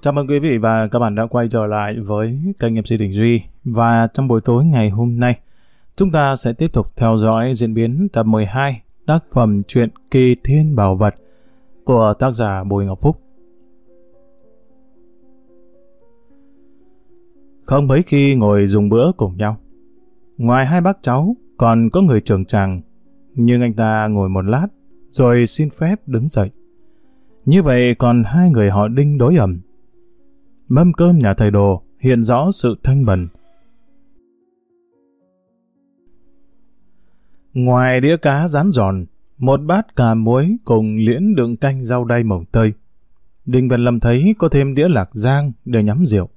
Chào mừng quý vị và các bạn đã quay trở lại với kênh MC Đình Duy và trong buổi tối ngày hôm nay, chúng ta sẽ tiếp tục theo dõi diễn biến tập 12 tác phẩm truyện Kỳ Thiên Bảo Vật của tác giả Bùi Ngọc Phúc. Không mấy khi ngồi dùng bữa cùng nhau. Ngoài hai bác cháu còn có người trưởng chàng nhưng anh ta ngồi một lát rồi xin phép đứng dậy. Như vậy còn hai người họ đinh đối ẩm mâm cơm nhà thầy đồ hiện rõ sự thanh bần. Ngoài đĩa cá rán giòn, một bát cà muối cùng liễn đựng canh rau đay mồng tơi. Đinh Văn Lâm thấy có thêm đĩa lạc giang để nhắm rượu.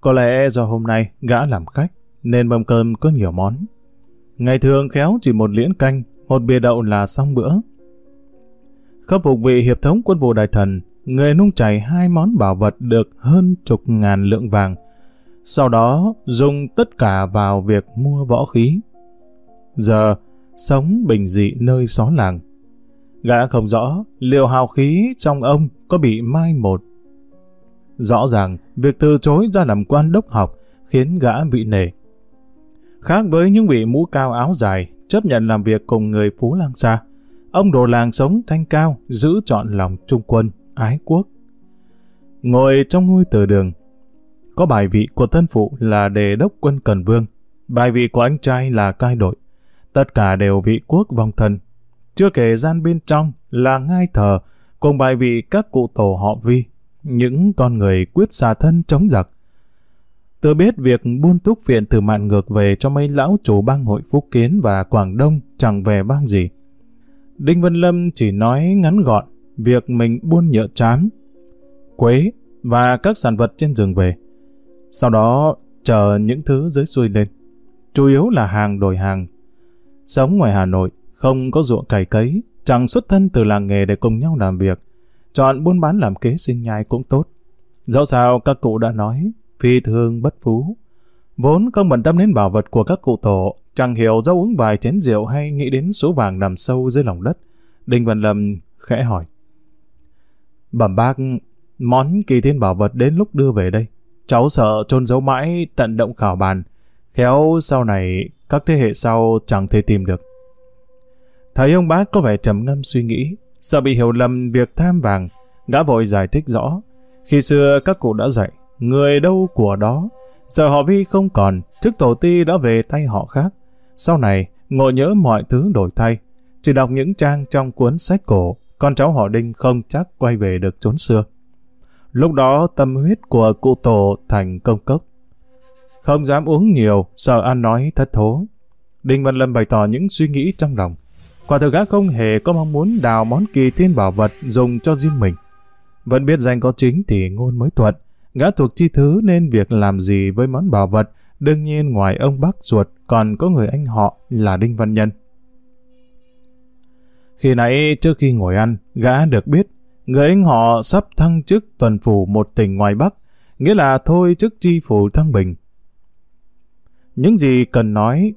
Có lẽ do hôm nay gã làm khách, nên mâm cơm có nhiều món. Ngày thường khéo chỉ một liễn canh, một bia đậu là xong bữa. Khâm phục vị hiệp thống quân vụ đại thần, người nung chảy hai món bảo vật được hơn chục ngàn lượng vàng. Sau đó dùng tất cả vào việc mua võ khí. Giờ, sống bình dị nơi xó làng. Gã không rõ liệu hào khí trong ông có bị mai một. Rõ ràng, việc từ chối ra làm quan đốc học khiến gã bị nể. Khác với những vị mũ cao áo dài, chấp nhận làm việc cùng người Phú Lang xa, ông đồ làng sống thanh cao, giữ chọn lòng trung quân, ái quốc. Ngồi trong ngôi từ đường, có bài vị của thân phụ là đề đốc quân Cần Vương, bài vị của anh trai là cai đội. Tất cả đều vị quốc vong thân. Chưa kể gian bên trong là ngai thờ, cùng bài vị các cụ tổ họ vi, những con người quyết xà thân chống giặc. Tôi biết việc buôn túc viện từ mạn ngược về cho mấy lão chủ bang hội Phúc Kiến và Quảng Đông chẳng về bang gì. Đinh Vân Lâm chỉ nói ngắn gọn, việc mình buôn nhựa chám, quế và các sản vật trên rừng về. Sau đó chờ những thứ dưới xuôi lên. Chủ yếu là hàng đổi hàng. Sống ngoài Hà Nội, không có ruộng cày cấy, chẳng xuất thân từ làng nghề để cùng nhau làm việc. Chọn buôn bán làm kế sinh nhai cũng tốt. Dẫu sao các cụ đã nói, phi thương bất phú. Vốn không bận tâm đến bảo vật của các cụ tổ, chẳng hiểu do uống vài chén rượu hay nghĩ đến số vàng nằm sâu dưới lòng đất. Đinh Văn Lâm khẽ hỏi. Bẩm bác, món kỳ thiên bảo vật đến lúc đưa về đây. Cháu sợ trôn giấu mãi tận động khảo bàn. Khéo sau này các thế hệ sau chẳng thể tìm được. Thấy ông bác có vẻ trầm ngâm suy nghĩ, sợ bị hiểu lầm việc tham vàng, gã vội giải thích rõ. Khi xưa các cụ đã dạy, người đâu của đó, giờ họ vi không còn, chức tổ ti đã về tay họ khác. Sau này, ngộ nhớ mọi thứ đổi thay, chỉ đọc những trang trong cuốn sách cổ con cháu họ Đinh không chắc quay về được chốn xưa. Lúc đó tâm huyết của cụ tổ thành công cốc. Không dám uống nhiều, sợ ăn nói thất thố. Đinh Văn Lâm bày tỏ những suy nghĩ trong lòng. Quả thực gã không hề có mong muốn đào món kỳ thiên bảo vật dùng cho riêng mình. Vẫn biết danh có chính thì ngôn mới thuận. Gã thuộc chi thứ nên việc làm gì với món bảo vật đương nhiên ngoài ông bác ruột còn có người anh họ là Đinh Văn Nhân. Khi nãy trước khi ngồi ăn, gã được biết người anh họ sắp thăng chức tuần phủ một tỉnh ngoài Bắc, nghĩa là thôi chức chi phủ thăng bình. Những gì cần nói,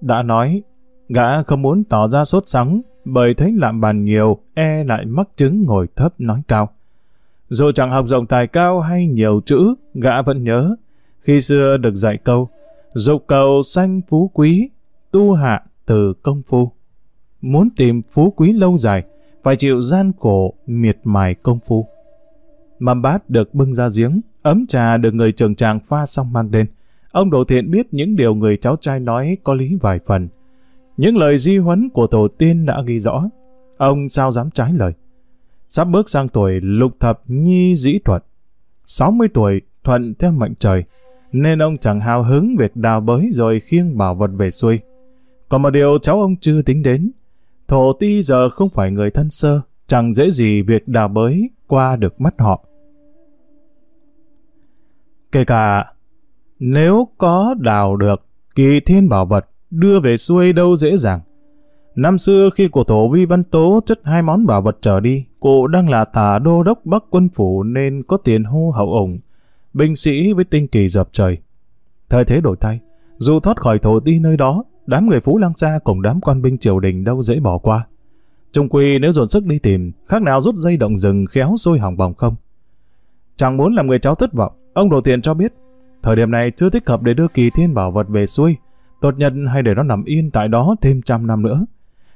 đã nói, gã không muốn tỏ ra sốt sắng, bởi thấy lạm bàn nhiều, e lại mắc chứng ngồi thấp nói cao. Dù chẳng học rộng tài cao hay nhiều chữ, gã vẫn nhớ, khi xưa được dạy câu, dục cầu sanh phú quý, tu hạ từ công phu muốn tìm phú quý lâu dài, phải chịu gian khổ, miệt mài công phu. Mâm bát được bưng ra giếng, ấm trà được người trường tràng pha xong mang lên. Ông Đồ Thiện biết những điều người cháu trai nói có lý vài phần. Những lời di huấn của tổ tiên đã ghi rõ. Ông sao dám trái lời. Sắp bước sang tuổi lục thập nhi dĩ thuật. 60 tuổi thuận theo mệnh trời, nên ông chẳng hào hứng việc đào bới rồi khiêng bảo vật về xuôi. Còn một điều cháu ông chưa tính đến, Thổ ti giờ không phải người thân sơ, chẳng dễ gì việc đào bới qua được mắt họ. Kể cả nếu có đào được kỳ thiên bảo vật đưa về xuôi đâu dễ dàng. Năm xưa khi của thổ Vi Văn Tố chất hai món bảo vật trở đi, cụ đang là tả đô đốc Bắc quân phủ nên có tiền hô hậu ủng, binh sĩ với tinh kỳ dập trời. Thời thế đổi thay, dù thoát khỏi thổ ti nơi đó, đám người Phú Lang Sa cùng đám quan binh triều đình đâu dễ bỏ qua. Trung quy nếu dồn sức đi tìm, khác nào rút dây động rừng khéo sôi hỏng bỏng không. Chẳng muốn làm người cháu thất vọng, ông đồ tiền cho biết, thời điểm này chưa thích hợp để đưa kỳ thiên bảo vật về xuôi, tốt nhất hay để nó nằm yên tại đó thêm trăm năm nữa.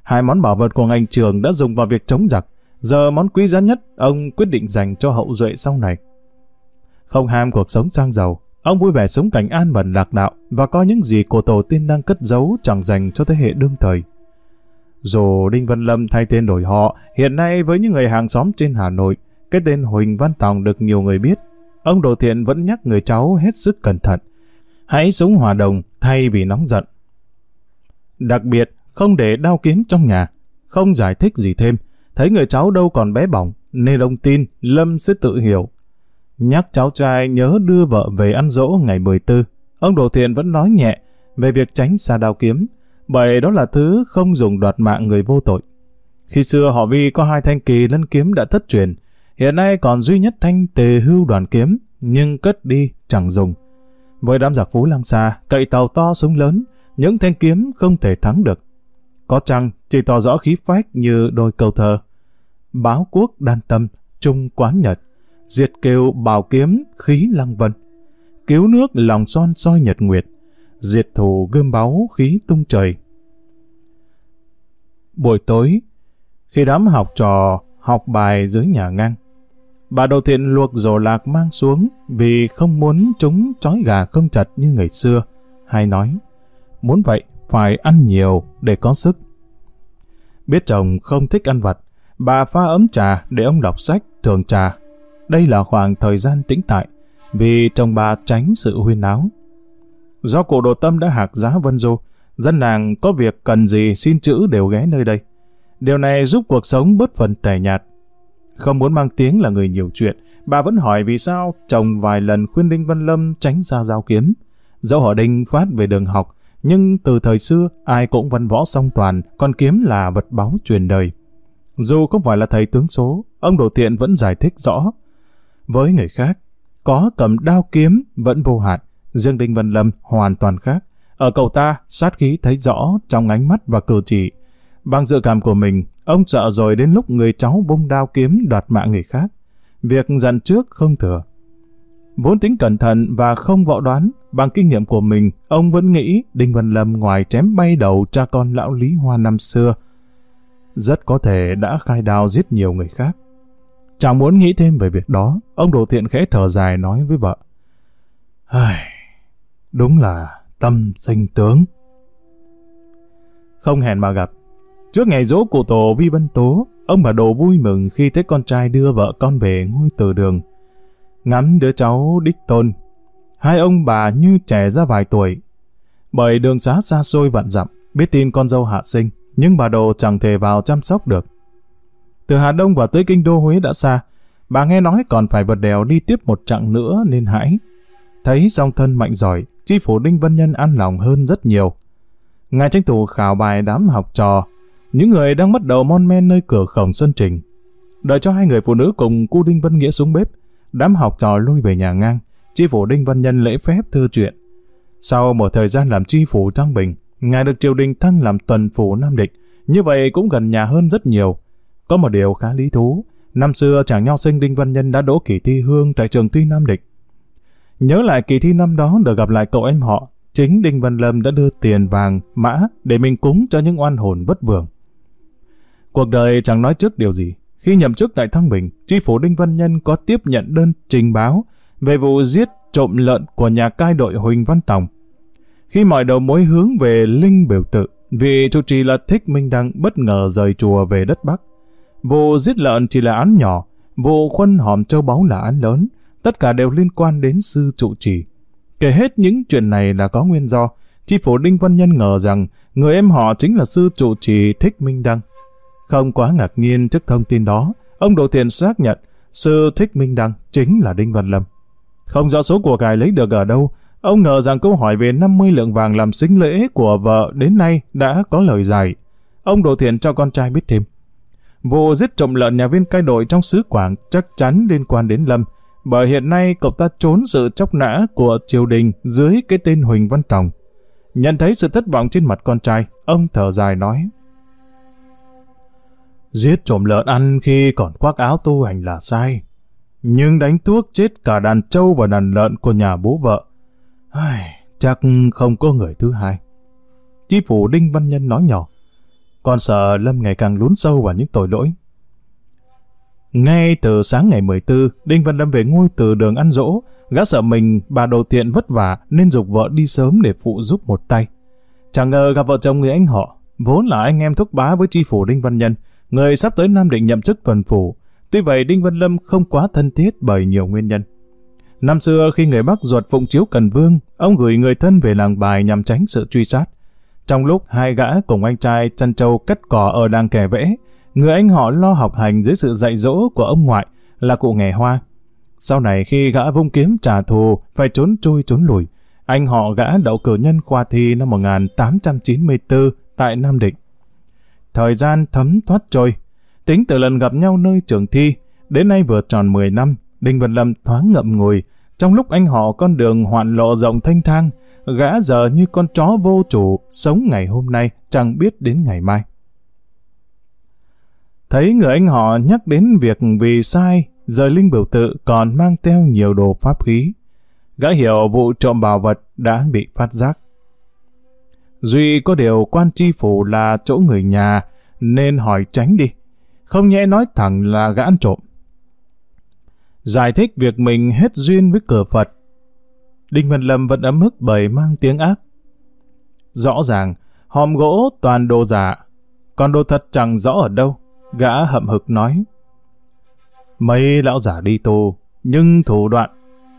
Hai món bảo vật của ngành trường đã dùng vào việc chống giặc, giờ món quý giá nhất ông quyết định dành cho hậu duệ sau này. Không ham cuộc sống sang giàu, ông vui vẻ sống cảnh an bẩn lạc đạo và coi những gì của tổ tiên đang cất giấu chẳng dành cho thế hệ đương thời. Dù Đinh Văn Lâm thay tên đổi họ, hiện nay với những người hàng xóm trên Hà Nội, cái tên Huỳnh Văn Tòng được nhiều người biết. Ông Đồ Thiện vẫn nhắc người cháu hết sức cẩn thận. Hãy sống hòa đồng thay vì nóng giận. Đặc biệt, không để đao kiếm trong nhà, không giải thích gì thêm. Thấy người cháu đâu còn bé bỏng, nên ông tin Lâm sẽ tự hiểu. Nhắc cháu trai nhớ đưa vợ về ăn dỗ ngày 14. Ông Đồ Thiện vẫn nói nhẹ về việc tránh xa đao kiếm, bởi đó là thứ không dùng đoạt mạng người vô tội. Khi xưa họ Vi có hai thanh kỳ lân kiếm đã thất truyền, hiện nay còn duy nhất thanh tề hưu đoàn kiếm, nhưng cất đi chẳng dùng. Với đám giặc phú lăng xa, cậy tàu to súng lớn, những thanh kiếm không thể thắng được. Có chăng chỉ tỏ rõ khí phách như đôi câu thơ. Báo quốc đan tâm, trung quán nhật, diệt kêu bào kiếm khí lăng vân. Cứu nước lòng son soi nhật nguyệt, diệt thù gươm báu khí tung trời. Buổi tối, khi đám học trò học bài dưới nhà ngang, bà đầu thiện luộc rổ lạc mang xuống vì không muốn chúng trói gà không chặt như ngày xưa, hay nói, muốn vậy phải ăn nhiều để có sức. Biết chồng không thích ăn vặt, bà pha ấm trà để ông đọc sách, thường trà. Đây là khoảng thời gian tĩnh tại, vì chồng bà tránh sự huyên náo. Do cụ đồ tâm đã hạc giá Vân Du, dân làng có việc cần gì xin chữ đều ghé nơi đây. Điều này giúp cuộc sống bớt phần tẻ nhạt. Không muốn mang tiếng là người nhiều chuyện, bà vẫn hỏi vì sao chồng vài lần khuyên Đinh Văn Lâm tránh ra giao kiếm. Dẫu họ Đinh phát về đường học, nhưng từ thời xưa ai cũng văn võ song toàn, còn kiếm là vật báo truyền đời. Dù không phải là thầy tướng số, ông Đồ Thiện vẫn giải thích rõ. Với người khác, có cầm đao kiếm vẫn vô hại, riêng Đinh Văn Lâm hoàn toàn khác. Ở cậu ta, sát khí thấy rõ trong ánh mắt và cử chỉ. Bằng dự cảm của mình, ông sợ rồi đến lúc người cháu bung đao kiếm đoạt mạng người khác. Việc dặn trước không thừa. Vốn tính cẩn thận và không võ đoán, bằng kinh nghiệm của mình, ông vẫn nghĩ Đinh Văn Lâm ngoài chém bay đầu cha con lão Lý Hoa năm xưa, rất có thể đã khai đao giết nhiều người khác. Chẳng muốn nghĩ thêm về việc đó, ông Đồ Thiện khẽ thở dài nói với vợ. Ai, đúng là tâm sinh tướng. Không hẹn mà gặp. Trước ngày dỗ cụ tổ Vi Vân Tố, ông bà Đồ vui mừng khi thấy con trai đưa vợ con về ngôi từ đường. Ngắm đứa cháu đích tôn, hai ông bà như trẻ ra vài tuổi. Bởi đường xá xa xôi vạn dặm, biết tin con dâu hạ sinh, nhưng bà Đồ chẳng thể vào chăm sóc được. Từ Hà Đông vào tới kinh đô Huế đã xa, bà nghe nói còn phải vượt đèo đi tiếp một chặng nữa nên hãi. Thấy song thân mạnh giỏi, chi phủ Đinh Văn Nhân an lòng hơn rất nhiều. Ngài tranh thủ khảo bài đám học trò, những người đang bắt đầu mon men nơi cửa khổng sân trình. Đợi cho hai người phụ nữ cùng cu Đinh Văn Nghĩa xuống bếp, đám học trò lui về nhà ngang, chi phủ Đinh Văn Nhân lễ phép thư chuyện. Sau một thời gian làm chi phủ Thăng Bình, ngài được triều đình thăng làm tuần phủ Nam Địch, như vậy cũng gần nhà hơn rất nhiều. Có một điều khá lý thú, năm xưa chàng nho sinh Đinh Văn Nhân đã đỗ kỳ thi hương tại trường thi Nam Địch. Nhớ lại kỳ thi năm đó được gặp lại cậu em họ, chính Đinh Văn Lâm đã đưa tiền vàng, mã để mình cúng cho những oan hồn bất vượng. Cuộc đời chẳng nói trước điều gì. Khi nhậm chức tại Thăng Bình, tri phủ Đinh Văn Nhân có tiếp nhận đơn trình báo về vụ giết trộm lợn của nhà cai đội Huỳnh Văn Tòng. Khi mọi đầu mối hướng về Linh biểu tự, vị chủ trì là Thích Minh Đăng bất ngờ rời chùa về đất Bắc. Vụ giết lợn chỉ là án nhỏ, vụ khuân hòm châu báu là án lớn, tất cả đều liên quan đến sư trụ trì. Kể hết những chuyện này là có nguyên do, chi phủ Đinh Văn Nhân ngờ rằng người em họ chính là sư trụ trì Thích Minh Đăng. Không quá ngạc nhiên trước thông tin đó, ông đỗ Thiện xác nhận sư Thích Minh Đăng chính là Đinh Văn Lâm. Không rõ số của cải lấy được ở đâu, ông ngờ rằng câu hỏi về 50 lượng vàng làm sinh lễ của vợ đến nay đã có lời giải. Ông đỗ Thiện cho con trai biết thêm. Vụ giết trộm lợn nhà viên cai đội trong xứ Quảng chắc chắn liên quan đến Lâm, bởi hiện nay cậu ta trốn sự chóc nã của triều đình dưới cái tên Huỳnh Văn Tòng. Nhận thấy sự thất vọng trên mặt con trai, ông thở dài nói. Giết trộm lợn ăn khi còn khoác áo tu hành là sai. nhưng đánh thuốc chết cả đàn trâu và đàn lợn của nhà bố vợ. Ai, chắc không có người thứ hai. Chi phủ Đinh Văn Nhân nói nhỏ, con sợ Lâm ngày càng lún sâu vào những tội lỗi. Ngay từ sáng ngày 14, Đinh Văn Lâm về ngôi từ đường ăn dỗ, gã sợ mình bà đồ tiện vất vả nên dục vợ đi sớm để phụ giúp một tay. Chẳng ngờ gặp vợ chồng người anh họ, vốn là anh em thúc bá với tri phủ Đinh Văn Nhân, người sắp tới Nam Định nhậm chức tuần phủ. Tuy vậy Đinh Văn Lâm không quá thân thiết bởi nhiều nguyên nhân. Năm xưa khi người Bắc ruột phụng chiếu Cần Vương, ông gửi người thân về làng bài nhằm tránh sự truy sát. Trong lúc hai gã cùng anh trai chăn trâu cắt cỏ ở đàng kẻ vẽ, người anh họ lo học hành dưới sự dạy dỗ của ông ngoại là cụ nghề hoa. Sau này khi gã vung kiếm trả thù, phải trốn trôi trốn lùi, anh họ gã đậu cử nhân khoa thi năm 1894 tại Nam Định. Thời gian thấm thoát trôi, tính từ lần gặp nhau nơi trường thi, đến nay vừa tròn 10 năm, Đinh Văn Lâm thoáng ngậm ngùi, trong lúc anh họ con đường hoạn lộ rộng thanh thang, gã giờ như con chó vô chủ, sống ngày hôm nay, chẳng biết đến ngày mai. Thấy người anh họ nhắc đến việc vì sai, rời linh biểu tự còn mang theo nhiều đồ pháp khí. Gã hiểu vụ trộm bảo vật đã bị phát giác. Duy có điều quan chi phủ là chỗ người nhà, nên hỏi tránh đi. Không nhẽ nói thẳng là gã ăn trộm. Giải thích việc mình hết duyên với cửa Phật. Đinh Văn Lâm vẫn ấm ức bởi mang tiếng ác. Rõ ràng, hòm gỗ toàn đồ giả, còn đồ thật chẳng rõ ở đâu. Gã hậm hực nói. Mấy lão giả đi tù, nhưng thủ đoạn.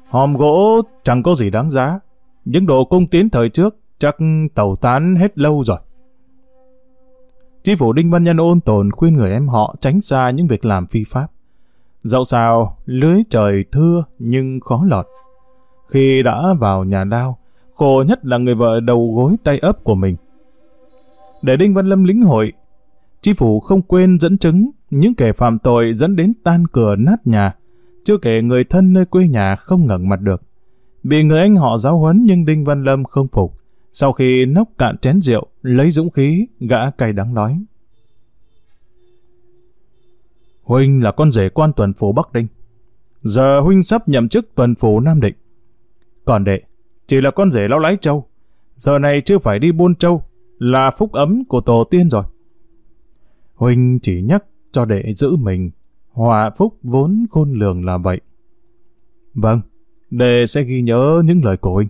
Hòm gỗ chẳng có gì đáng giá. Những đồ cung tiến thời trước chắc tàu tán hết lâu rồi. Chi phủ Đinh Văn Nhân ôn tồn khuyên người em họ tránh xa những việc làm phi pháp. Dẫu sao, lưới trời thưa nhưng khó lọt. Khi đã vào nhà lao, khổ nhất là người vợ đầu gối tay ấp của mình. Để Đinh Văn Lâm lính hội, chi phủ không quên dẫn chứng những kẻ phạm tội dẫn đến tan cửa nát nhà, chưa kể người thân nơi quê nhà không ngẩng mặt được. Bị người anh họ giáo huấn nhưng Đinh Văn Lâm không phục. Sau khi nốc cạn chén rượu, lấy dũng khí, gã cay đắng nói. Huynh là con rể quan tuần phủ Bắc Đinh. Giờ Huynh sắp nhậm chức tuần phủ Nam Định. Còn đệ, chỉ là con rể lão lái trâu Giờ này chưa phải đi buôn trâu là phúc ấm của tổ tiên rồi. Huynh chỉ nhắc cho đệ giữ mình. Hòa phúc vốn khôn lường là vậy. Vâng, đệ sẽ ghi nhớ những lời của Huynh.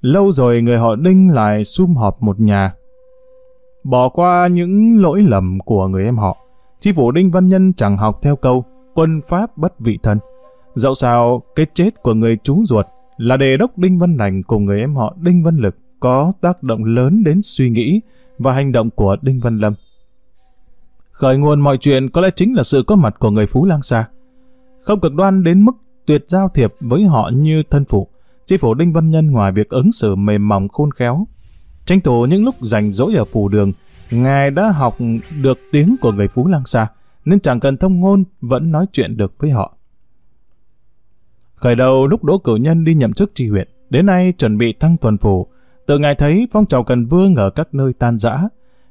Lâu rồi người họ Đinh lại sum họp một nhà. Bỏ qua những lỗi lầm của người em họ, chi phủ Đinh Văn Nhân chẳng học theo câu quân pháp bất vị thân. Dẫu sao, cái chết của người chú ruột là đề đốc Đinh Văn Lành cùng người em họ Đinh Văn Lực có tác động lớn đến suy nghĩ và hành động của Đinh Văn Lâm. Khởi nguồn mọi chuyện có lẽ chính là sự có mặt của người Phú Lang Sa. Không cực đoan đến mức tuyệt giao thiệp với họ như thân phụ, chi phủ Đinh Văn Nhân ngoài việc ứng xử mềm mỏng khôn khéo. Tranh thủ những lúc rảnh rỗi ở phủ đường, Ngài đã học được tiếng của người Phú Lang Sa, nên chẳng cần thông ngôn vẫn nói chuyện được với họ. Khởi đầu lúc Đỗ Cửu Nhân đi nhậm chức tri huyện, đến nay chuẩn bị thăng tuần phủ, từ ngày thấy phong trào cần vương ở các nơi tan rã,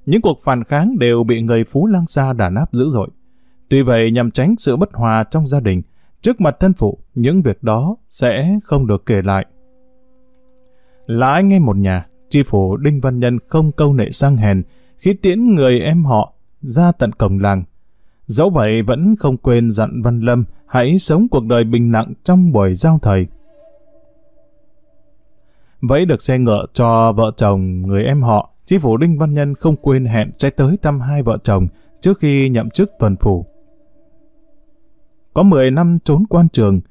những cuộc phản kháng đều bị người Phú Lang Sa đàn áp dữ dội. Tuy vậy nhằm tránh sự bất hòa trong gia đình, trước mặt thân phụ, những việc đó sẽ không được kể lại. Là anh em một nhà, tri phủ Đinh Văn Nhân không câu nệ sang hèn khi tiễn người em họ ra tận cổng làng. Dẫu vậy vẫn không quên dặn Văn Lâm hãy sống cuộc đời bình lặng trong buổi giao thời. vẫy được xe ngựa cho vợ chồng người em họ, chi phủ Đinh Văn Nhân không quên hẹn sẽ tới thăm hai vợ chồng trước khi nhậm chức tuần phủ. Có 10 năm trốn quan trường,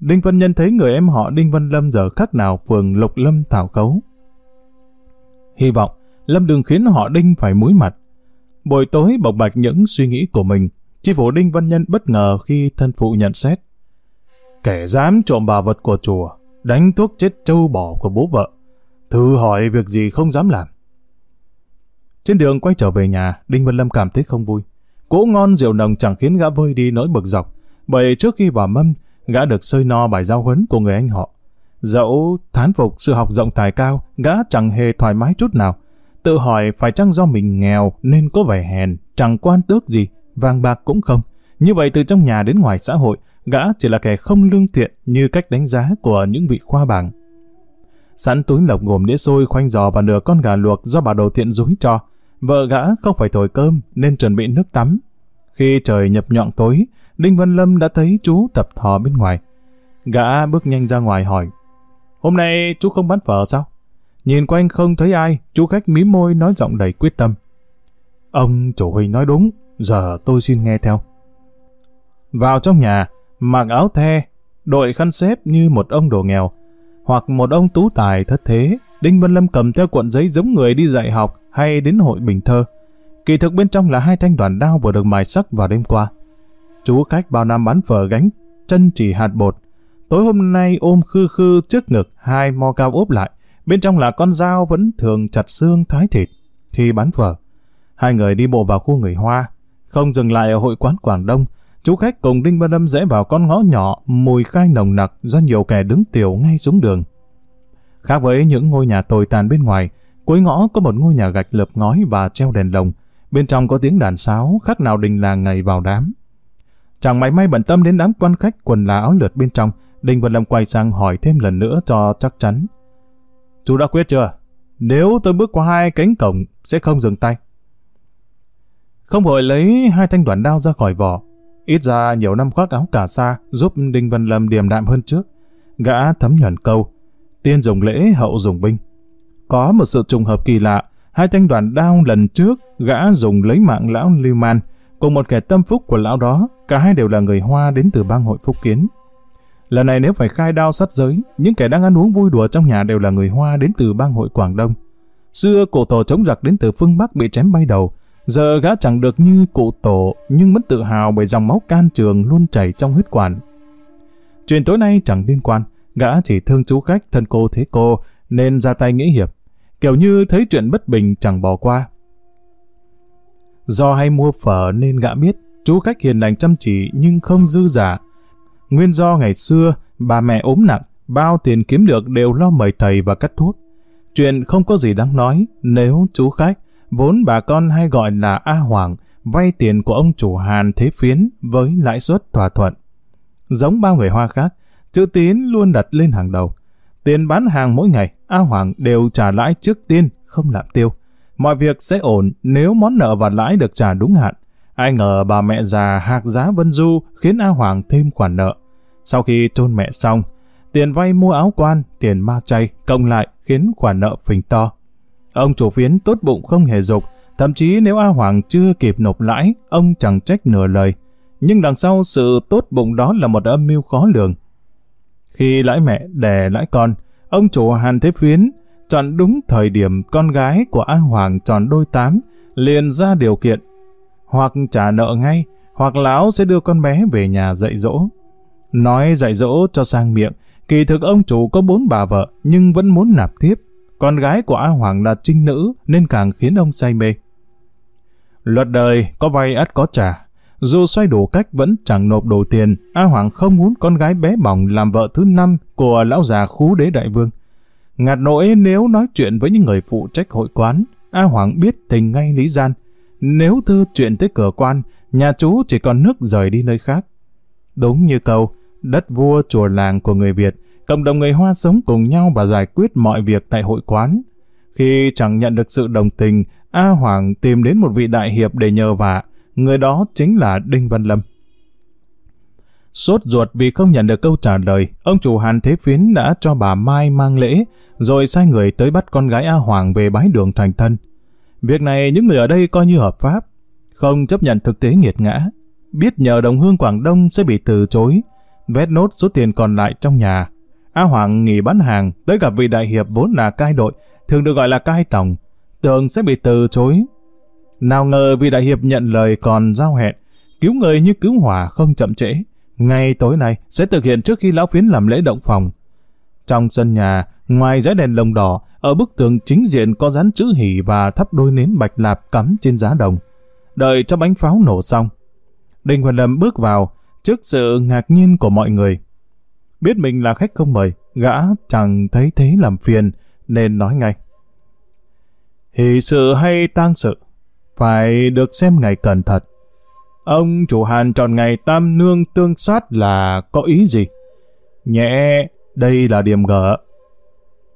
Đinh Văn Nhân thấy người em họ Đinh Văn Lâm giờ khác nào phường Lục Lâm Thảo Khấu. Hy vọng Lâm đừng khiến họ Đinh phải muối mặt. Buổi tối bộc bạch những suy nghĩ của mình, chi phủ Đinh Văn Nhân bất ngờ khi thân phụ nhận xét. Kẻ dám trộm bà vật của chùa, đánh thuốc chết trâu bò của bố vợ, thử hỏi việc gì không dám làm. Trên đường quay trở về nhà, Đinh Văn Lâm cảm thấy không vui. Cỗ ngon rượu nồng chẳng khiến gã vơi đi nỗi bực dọc, bởi trước khi vào mâm, gã được sơi no bài giao huấn của người anh họ. Dẫu thán phục sự học rộng tài cao, gã chẳng hề thoải mái chút nào. Tự hỏi phải chăng do mình nghèo nên có vẻ hèn, chẳng quan tước gì, vàng bạc cũng không. Như vậy từ trong nhà đến ngoài xã hội, gã chỉ là kẻ không lương thiện như cách đánh giá của những vị khoa bảng. Sẵn túi lộc gồm đĩa xôi khoanh giò và nửa con gà luộc do bà đồ thiện rúi cho. Vợ gã không phải thổi cơm nên chuẩn bị nước tắm. Khi trời nhập nhọn tối, Đinh Văn Lâm đã thấy chú tập thò bên ngoài. Gã bước nhanh ra ngoài hỏi, Hôm nay chú không bán phở sao? Nhìn quanh không thấy ai, chú khách mím môi nói giọng đầy quyết tâm. Ông chủ huynh nói đúng, giờ tôi xin nghe theo. Vào trong nhà, mặc áo the, đội khăn xếp như một ông đồ nghèo, hoặc một ông tú tài thất thế, Đinh Văn Lâm cầm theo cuộn giấy giống người đi dạy học hay đến hội bình thơ. Kỳ thực bên trong là hai thanh đoàn đao vừa được mài sắc vào đêm qua. Chú khách bao năm bán phở gánh, chân chỉ hạt bột. Tối hôm nay ôm khư khư trước ngực hai mo cao ốp lại, bên trong là con dao vẫn thường chặt xương thái thịt. Khi bán phở, hai người đi bộ vào khu người Hoa, không dừng lại ở hội quán Quảng Đông, chú khách cùng Đinh Văn Lâm rẽ vào con ngõ nhỏ, mùi khai nồng nặc do nhiều kẻ đứng tiểu ngay xuống đường. Khác với những ngôi nhà tồi tàn bên ngoài, cuối ngõ có một ngôi nhà gạch lợp ngói và treo đèn lồng. Bên trong có tiếng đàn sáo khác nào đình làng ngày vào đám. Chẳng mảy may bận tâm đến đám quan khách quần là áo lượt bên trong, Đinh Văn Lâm quay sang hỏi thêm lần nữa cho chắc chắn. Chú đã quyết chưa? Nếu tôi bước qua hai cánh cổng, sẽ không dừng tay. Không vội lấy hai thanh đoạn đao ra khỏi vỏ. Ít ra nhiều năm khoác áo cà sa giúp Đinh Văn Lâm điềm đạm hơn trước. Gã thấm nhuần câu. Tiên dùng lễ, hậu dùng binh. Có một sự trùng hợp kỳ lạ. Hai thanh đoạn đao lần trước, gã dùng lấy mạng lão Lưu Man, cùng một kẻ tâm phúc của lão đó, cả hai đều là người Hoa đến từ bang hội Phúc Kiến. Lần này nếu phải khai đao sát giới, những kẻ đang ăn uống vui đùa trong nhà đều là người Hoa đến từ bang hội Quảng Đông. Xưa cổ tổ chống giặc đến từ phương Bắc bị chém bay đầu, giờ gã chẳng được như cụ tổ nhưng vẫn tự hào bởi dòng máu can trường luôn chảy trong huyết quản. Chuyện tối nay chẳng liên quan, gã chỉ thương chú khách thân cô thế cô nên ra tay nghĩa hiệp, kiểu như thấy chuyện bất bình chẳng bỏ qua. Do hay mua phở nên gã biết chú khách hiền lành chăm chỉ nhưng không dư giả. Nguyên do ngày xưa bà mẹ ốm nặng, bao tiền kiếm được đều lo mời thầy và cắt thuốc. Chuyện không có gì đáng nói nếu chú khách, vốn bà con hay gọi là A Hoàng, vay tiền của ông chủ Hàn Thế Phiến với lãi suất thỏa thuận. Giống bao người Hoa khác, chữ tín luôn đặt lên hàng đầu. Tiền bán hàng mỗi ngày, A Hoàng đều trả lãi trước tiên, không lạm tiêu. Mọi việc sẽ ổn nếu món nợ và lãi được trả đúng hạn. Ai ngờ bà mẹ già hạc giá Vân Du khiến A Hoàng thêm khoản nợ. Sau khi chôn mẹ xong, tiền vay mua áo quan, tiền ma chay, cộng lại khiến khoản nợ phình to. Ông chủ phiến tốt bụng không hề dục, thậm chí nếu A Hoàng chưa kịp nộp lãi, ông chẳng trách nửa lời. Nhưng đằng sau sự tốt bụng đó là một âm mưu khó lường. Khi lãi mẹ đẻ lãi con, ông chủ Hàn Thế Phiến chọn đúng thời điểm con gái của A Hoàng tròn đôi tám, liền ra điều kiện. Hoặc trả nợ ngay, hoặc lão sẽ đưa con bé về nhà dạy dỗ. Nói dạy dỗ cho sang miệng, kỳ thực ông chủ có bốn bà vợ nhưng vẫn muốn nạp tiếp. Con gái của A Hoàng là trinh nữ nên càng khiến ông say mê. Luật đời có vay ắt có trả. Dù xoay đủ cách vẫn chẳng nộp đủ tiền, A Hoàng không muốn con gái bé bỏng làm vợ thứ năm của lão già khú đế đại vương. Ngạt nỗi nếu nói chuyện với những người phụ trách hội quán, A Hoàng biết tình ngay lý gian. Nếu thư chuyện tới cửa quan, nhà chú chỉ còn nước rời đi nơi khác. Đúng như câu, đất vua chùa làng của người Việt, cộng đồng người Hoa sống cùng nhau và giải quyết mọi việc tại hội quán. Khi chẳng nhận được sự đồng tình, A Hoàng tìm đến một vị đại hiệp để nhờ vả, người đó chính là Đinh Văn Lâm. Sốt ruột vì không nhận được câu trả lời, ông chủ Hàn Thế Phiến đã cho bà Mai mang lễ, rồi sai người tới bắt con gái A Hoàng về bái đường thành thân. Việc này những người ở đây coi như hợp pháp, không chấp nhận thực tế nghiệt ngã, biết nhờ đồng hương Quảng Đông sẽ bị từ chối, vét nốt số tiền còn lại trong nhà. A Hoàng nghỉ bán hàng, tới gặp vị đại hiệp vốn là cai đội, thường được gọi là cai tổng, tưởng sẽ bị từ chối. Nào ngờ vị đại hiệp nhận lời còn giao hẹn, cứu người như cứu hỏa không chậm trễ. Ngay tối nay sẽ thực hiện trước khi lão phiến làm lễ động phòng. Trong sân nhà, ngoài giá đèn lồng đỏ, ở bức tường chính diện có dán chữ hỉ và thắp đôi nến bạch lạp cắm trên giá đồng. Đợi cho bánh pháo nổ xong. Đinh Huỳnh Lâm bước vào, trước sự ngạc nhiên của mọi người. Biết mình là khách không mời, gã chẳng thấy thế làm phiền, nên nói ngay. Hỷ sự hay tang sự, phải được xem ngày cẩn thận. Ông chủ Hàn chọn ngày tam nương tương sát là có ý gì? Nhẹ, đây là điểm gỡ.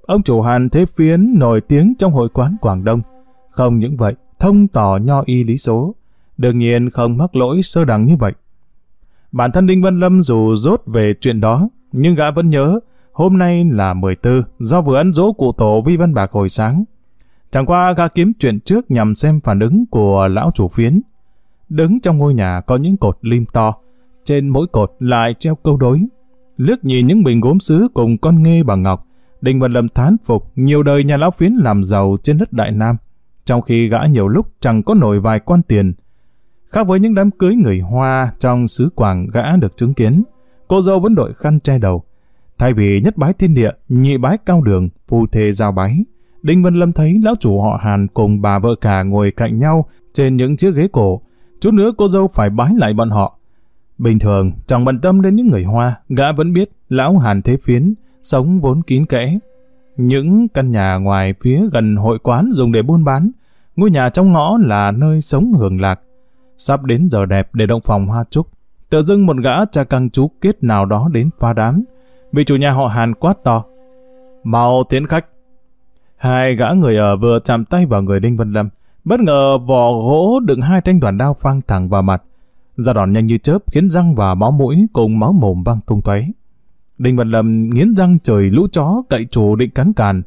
Ông chủ Hàn Thế Phiến nổi tiếng trong hội quán Quảng Đông. Không những vậy, thông tỏ nho y lý số. Đương nhiên không mắc lỗi sơ đẳng như vậy. Bản thân Đinh Văn Lâm dù rốt về chuyện đó, nhưng gã vẫn nhớ hôm nay là 14 do vừa ăn dỗ cụ tổ Vi Văn Bạc hồi sáng. Chẳng qua gã kiếm chuyện trước nhằm xem phản ứng của lão chủ phiến. Đứng trong ngôi nhà có những cột lim to, trên mỗi cột lại treo câu đối. Lướt nhìn những bình gốm sứ cùng con nghe bằng ngọc, Đinh Văn Lâm thán phục nhiều đời nhà lão phiến làm giàu trên đất Đại Nam, trong khi gã nhiều lúc chẳng có nổi vài quan tiền. Khác với những đám cưới người Hoa trong xứ Quảng gã được chứng kiến, cô dâu vẫn đội khăn che đầu. Thay vì nhất bái thiên địa, nhị bái cao đường, phu thê giao bái, Đinh Văn Lâm thấy lão chủ họ Hàn cùng bà vợ cả ngồi cạnh nhau trên những chiếc ghế cổ. Chút nữa cô dâu phải bái lại bọn họ. Bình thường, chẳng bận tâm đến những người Hoa, gã vẫn biết lão Hàn Thế Phiến, sống vốn kín kẽ. Những căn nhà ngoài phía gần hội quán dùng để buôn bán, ngôi nhà trong ngõ là nơi sống hưởng lạc. Sắp đến giờ đẹp để động phòng hoa trúc, tự dưng một gã cha căng chú kết nào đó đến pha đám. vì chủ nhà họ Hàn quát to. Mau tiến khách. Hai gã người ở vừa chạm tay vào người Đinh Văn Lâm, bất ngờ vỏ gỗ đựng hai thanh đoàn đao phang thẳng vào mặt. Ra đòn nhanh như chớp khiến răng và máu mũi cùng máu mồm văng tung tóe. Đinh Văn Lâm nghiến răng trời lũ chó cậy chủ định cắn càn.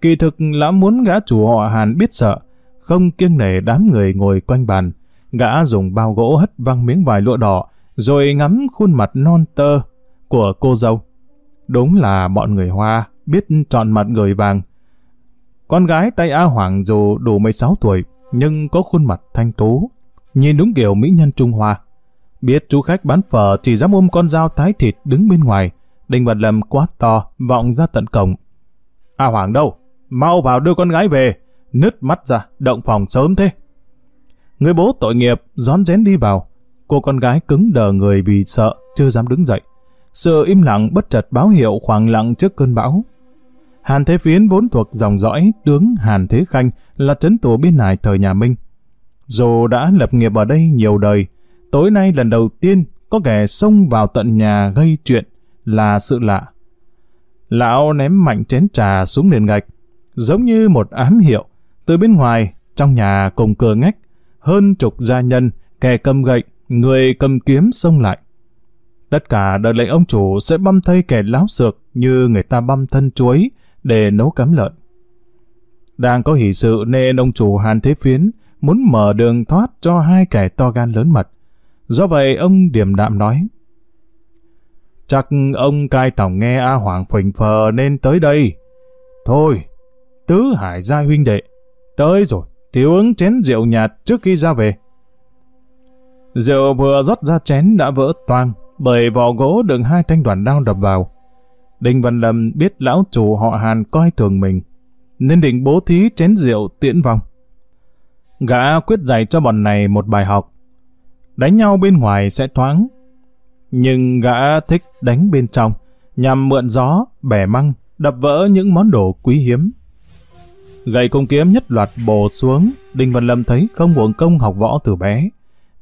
Kỳ thực lão muốn gã chủ họ Hàn biết sợ, không kiêng nể đám người ngồi quanh bàn. Gã dùng bao gỗ hất văng miếng vải lụa đỏ, rồi ngắm khuôn mặt non tơ của cô dâu. Đúng là bọn người Hoa biết chọn mặt người vàng. Con gái tay A Hoàng dù đủ 16 tuổi, nhưng có khuôn mặt thanh tú, nhìn đúng kiểu mỹ nhân Trung Hoa. Biết chú khách bán phở chỉ dám ôm con dao thái thịt đứng bên ngoài, Đinh Văn Lâm quát to, vọng ra tận cổng. A Hoàng đâu? Mau vào đưa con gái về. Nứt mắt ra, động phòng sớm thế. Người bố tội nghiệp, rón rén đi vào. Cô con gái cứng đờ người vì sợ, chưa dám đứng dậy. Sự im lặng bất chợt báo hiệu khoảng lặng trước cơn bão. Hàn Thế Phiến vốn thuộc dòng dõi tướng Hàn Thế Khanh là trấn tù biên nải thời nhà Minh. Dù đã lập nghiệp ở đây nhiều đời, tối nay lần đầu tiên có kẻ xông vào tận nhà gây chuyện là sự lạ. Lão ném mạnh chén trà xuống nền gạch, giống như một ám hiệu. Từ bên ngoài, trong nhà cùng cửa ngách, hơn chục gia nhân, kẻ cầm gậy, người cầm kiếm xông lại. Tất cả đợi lệnh ông chủ sẽ băm thây kẻ láo xược như người ta băm thân chuối để nấu cắm lợn. Đang có hỷ sự nên ông chủ Hàn Thế Phiến muốn mở đường thoát cho hai kẻ to gan lớn mật. Do vậy ông điềm đạm nói, Chắc ông cai tổng nghe A Hoàng phình phờ nên tới đây. Thôi, tứ hải gia huynh đệ, tới rồi, thiếu ứng chén rượu nhạt trước khi ra về. Rượu vừa rót ra chén đã vỡ toang, bởi vỏ gỗ đựng hai thanh đoàn đao đập vào. Đinh Văn Lâm biết lão chủ họ Hàn coi thường mình, nên định bố thí chén rượu tiễn vong. Gã quyết dạy cho bọn này một bài học. Đánh nhau bên ngoài sẽ thoáng, nhưng gã thích đánh bên trong, nhằm mượn gió, bẻ măng, đập vỡ những món đồ quý hiếm. Gậy cung kiếm nhất loạt bổ xuống, Đinh Văn Lâm thấy không uổng công học võ từ bé.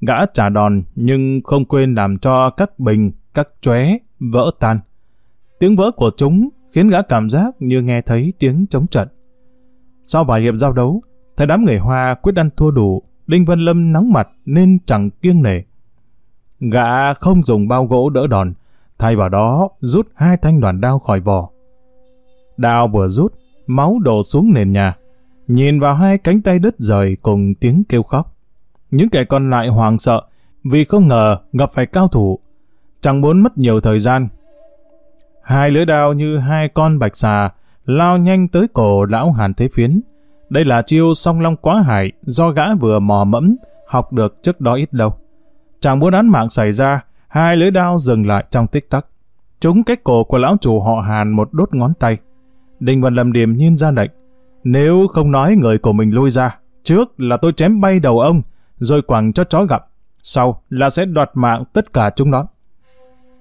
Gã trả đòn nhưng không quên làm cho các bình, các chóe vỡ tan. Tiếng vỡ của chúng khiến gã cảm giác như nghe thấy tiếng chống trận. Sau vài hiệp giao đấu, thấy đám người Hoa quyết ăn thua đủ, Đinh Văn Lâm nóng mặt nên chẳng kiêng nể. Gã không dùng bao gỗ đỡ đòn, thay vào đó rút hai thanh đoàn đao khỏi vỏ. Đao vừa rút, máu đổ xuống nền nhà. Nhìn vào hai cánh tay đứt rời cùng tiếng kêu khóc. Những kẻ còn lại hoàng sợ vì không ngờ gặp phải cao thủ. Chẳng muốn mất nhiều thời gian. Hai lưỡi đao như hai con bạch xà lao nhanh tới cổ lão Hàn Thế Phiến. Đây là chiêu song long quá hải do gã vừa mò mẫm học được trước đó ít lâu. Chẳng muốn án mạng xảy ra, hai lưỡi đao dừng lại trong tích tắc. Chúng cách cổ của lão chủ họ Hàn một đốt ngón tay. Đinh Văn Lâm điềm nhiên ra lệnh. Nếu không nói người của mình lui ra, trước là tôi chém bay đầu ông, rồi quẳng cho chó gặp. Sau là sẽ đoạt mạng tất cả chúng nó.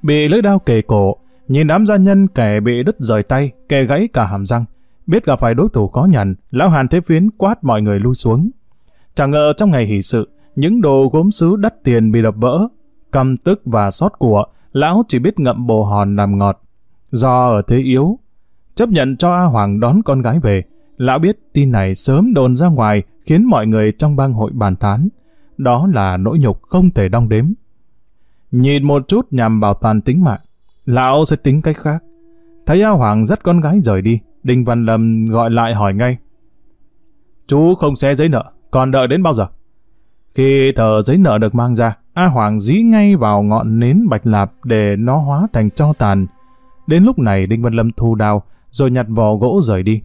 Bị lưỡi đao kề cổ, nhìn đám gia nhân kẻ bị đứt rời tay, kẻ gãy cả hàm răng. Biết gặp phải đối thủ khó nhằn, lão Hàn Thế Phiến quát mọi người lui xuống. Chẳng ngờ trong ngày hỷ sự, những đồ gốm sứ đắt tiền bị đập vỡ, căm tức và xót của, lão chỉ biết ngậm bồ hòn làm ngọt. Do ở thế yếu, chấp nhận cho A Hoàng đón con gái về, lão biết tin này sớm đồn ra ngoài khiến mọi người trong bang hội bàn tán. Đó là nỗi nhục không thể đong đếm. Nhìn một chút nhằm bảo toàn tính mạng, lão sẽ tính cách khác. Thấy A Hoàng dắt con gái rời đi, Đinh Văn Lâm gọi lại hỏi ngay. Chú không xé giấy nợ, còn đợi đến bao giờ? Khi tờ giấy nợ được mang ra, A Hoàng dí ngay vào ngọn nến bạch lạp để nó hóa thành cho tàn. Đến lúc này Đinh Văn Lâm thu đao, rồi nhặt vò gỗ rời đi.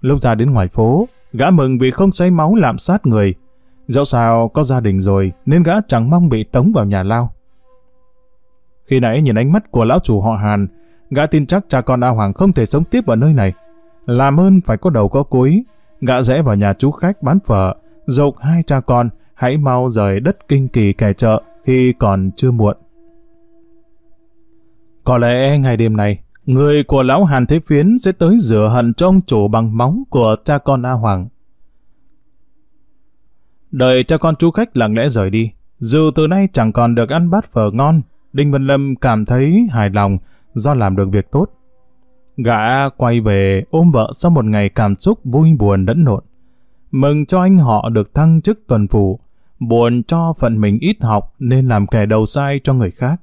Lúc ra đến ngoài phố, gã mừng vì không say máu lạm sát người. Dẫu sao có gia đình rồi, nên gã chẳng mong bị tống vào nhà lao. Khi nãy nhìn ánh mắt của lão chủ họ Hàn, gã tin chắc cha con A Hoàng không thể sống tiếp ở nơi này. Làm ơn phải có đầu có cuối, gã rẽ vào nhà chú khách bán phở, dục hai cha con, hãy mau rời đất kinh kỳ kẻ chợ khi còn chưa muộn. Có lẽ ngày đêm này, người của lão Hàn Thế Phiến sẽ tới rửa hận cho ông chủ bằng máu của cha con A Hoàng. Đợi cha con chú khách lặng lẽ rời đi, dù từ nay chẳng còn được ăn bát phở ngon, Đinh Văn Lâm cảm thấy hài lòng do làm được việc tốt. Gã quay về ôm vợ sau một ngày cảm xúc vui buồn đẫn nộn. Mừng cho anh họ được thăng chức tuần phủ, buồn cho phận mình ít học nên làm kẻ đầu sai cho người khác.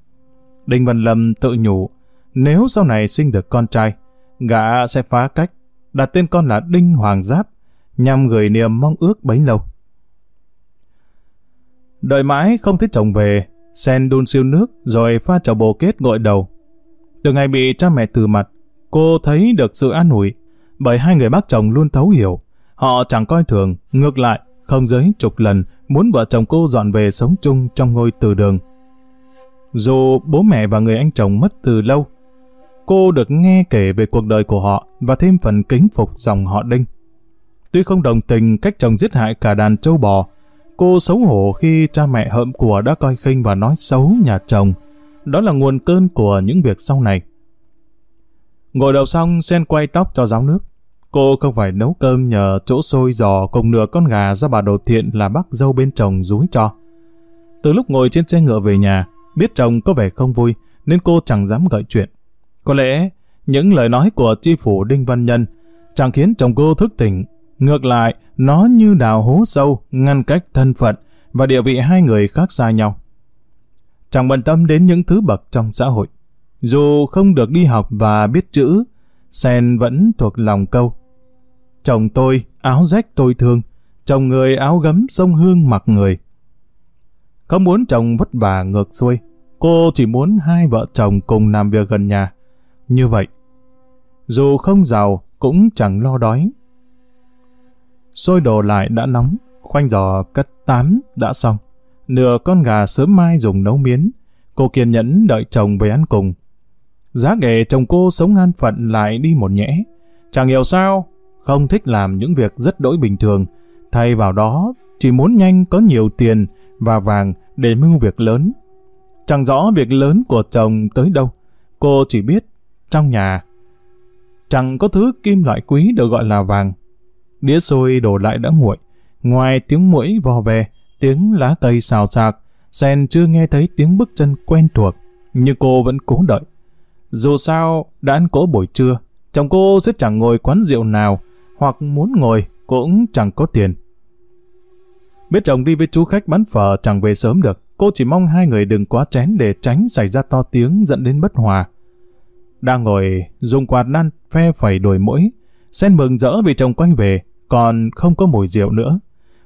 Đinh Văn Lâm tự nhủ, nếu sau này sinh được con trai, gã sẽ phá cách, đặt tên con là Đinh Hoàng Giáp, nhằm gửi niềm mong ước bấy lâu. Đợi mãi không thấy chồng về, sen đun siêu nước rồi pha chậu bồ kết gội đầu. Từ ngày bị cha mẹ từ mặt, cô thấy được sự an ủi, bởi hai người bác chồng luôn thấu hiểu. Họ chẳng coi thường, ngược lại, không giới chục lần muốn vợ chồng cô dọn về sống chung trong ngôi từ đường. Dù bố mẹ và người anh chồng mất từ lâu, cô được nghe kể về cuộc đời của họ và thêm phần kính phục dòng họ Đinh. Tuy không đồng tình cách chồng giết hại cả đàn trâu bò, cô xấu hổ khi cha mẹ hợm của đã coi khinh và nói xấu nhà chồng. Đó là nguồn cơn của những việc sau này. Ngồi đầu xong, sen quay tóc cho ráo nước. Cô không phải nấu cơm nhờ chỗ sôi giò cùng nửa con gà do bà đồ thiện là bác dâu bên chồng rúi cho. Từ lúc ngồi trên xe ngựa về nhà, biết chồng có vẻ không vui, nên cô chẳng dám gợi chuyện. Có lẽ, những lời nói của chi phủ Đinh Văn Nhân chẳng khiến chồng cô thức tỉnh. Ngược lại, nó như đào hố sâu, ngăn cách thân phận và địa vị hai người khác xa nhau. Chẳng bận tâm đến những thứ bậc trong xã hội. Dù không được đi học và biết chữ, Sen vẫn thuộc lòng câu. Chồng tôi, áo rách tôi thương, chồng người áo gấm sông hương mặc người. Không muốn chồng vất vả ngược xuôi, cô chỉ muốn hai vợ chồng cùng làm việc gần nhà. Như vậy, dù không giàu cũng chẳng lo đói. Xôi đồ lại đã nóng, khoanh giò cất tám đã xong. Nửa con gà sớm mai dùng nấu miến, cô kiên nhẫn đợi chồng về ăn cùng. Giá nghề chồng cô sống an phận lại đi một nhẽ. Chẳng hiểu sao, không thích làm những việc rất đỗi bình thường. Thay vào đó, chỉ muốn nhanh có nhiều tiền và vàng để mưu việc lớn. Chẳng rõ việc lớn của chồng tới đâu. Cô chỉ biết, trong nhà, chẳng có thứ kim loại quý được gọi là vàng. Đĩa xôi đổ lại đã nguội. Ngoài tiếng mũi vò về, tiếng lá cây xào xạc, Sen chưa nghe thấy tiếng bước chân quen thuộc, nhưng cô vẫn cố đợi. Dù sao, đã ăn cỗ buổi trưa, chồng cô sẽ chẳng ngồi quán rượu nào, hoặc muốn ngồi cũng chẳng có tiền. Biết chồng đi với chú khách bán phở chẳng về sớm được, cô chỉ mong hai người đừng quá chén để tránh xảy ra to tiếng dẫn đến bất hòa. Đang ngồi dùng quạt nan phe phẩy đổi mũi, sen mừng rỡ vì chồng quay về, còn không có mùi rượu nữa.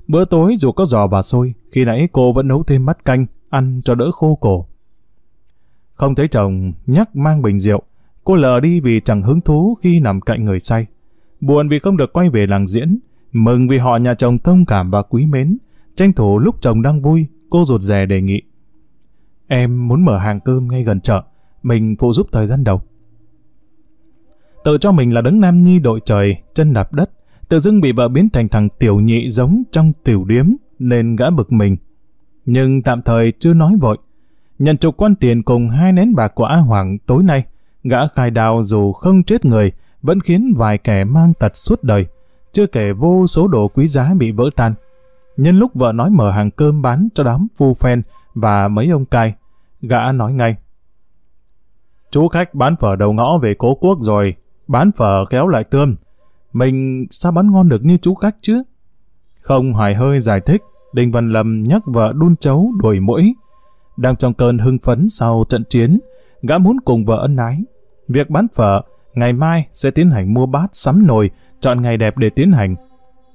Bữa tối dù có giò và xôi, khi nãy cô vẫn nấu thêm bát canh, ăn cho đỡ khô cổ. Không thấy chồng nhắc mang bình rượu, cô lờ đi vì chẳng hứng thú khi nằm cạnh người say. Buồn vì không được quay về làng diễn, mừng vì họ nhà chồng thông cảm và quý mến. Tranh thủ lúc chồng đang vui, cô rụt rè đề nghị. Em muốn mở hàng cơm ngay gần chợ, mình phụ giúp thời gian đầu. Tự cho mình là đấng nam nhi đội trời, chân đạp đất, tự dưng bị vợ biến thành thằng tiểu nhị giống trong tiểu điếm, nên gã bực mình. Nhưng tạm thời chưa nói vội, Nhận chục quan tiền cùng hai nén bạc của A Hoàng tối nay, gã khai đào dù không chết người, vẫn khiến vài kẻ mang tật suốt đời, chưa kể vô số đồ quý giá bị vỡ tan. Nhân lúc vợ nói mở hàng cơm bán cho đám phu phen và mấy ông cai, gã nói ngay. Chú khách bán phở đầu ngõ về cố quốc rồi, bán phở kéo lại tươm. Mình sao bán ngon được như chú khách chứ? Không hoài hơi giải thích, Đinh Văn Lâm nhắc vợ đun chấu đuổi mũi. Đang trong cơn hưng phấn sau trận chiến, gã muốn cùng vợ ân ái. Việc bán phở, ngày mai sẽ tiến hành mua bát sắm nồi, chọn ngày đẹp để tiến hành.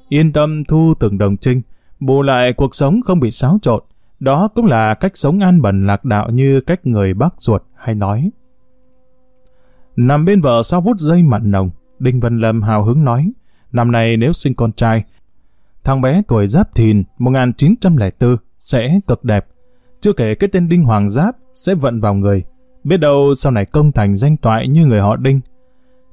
Yên tâm thu từng đồng trinh, bù lại cuộc sống không bị xáo trộn. Đó cũng là cách sống an bần lạc đạo như cách người bác ruột hay nói. Nằm bên vợ sau vút dây mặn nồng, Đinh Văn Lâm hào hứng nói, năm nay nếu sinh con trai, thằng bé tuổi Giáp Thìn 1904 sẽ cực đẹp. Chưa kể cái tên Đinh Hoàng Giáp sẽ vận vào người. Biết đâu sau này công thành danh toại như người họ Đinh.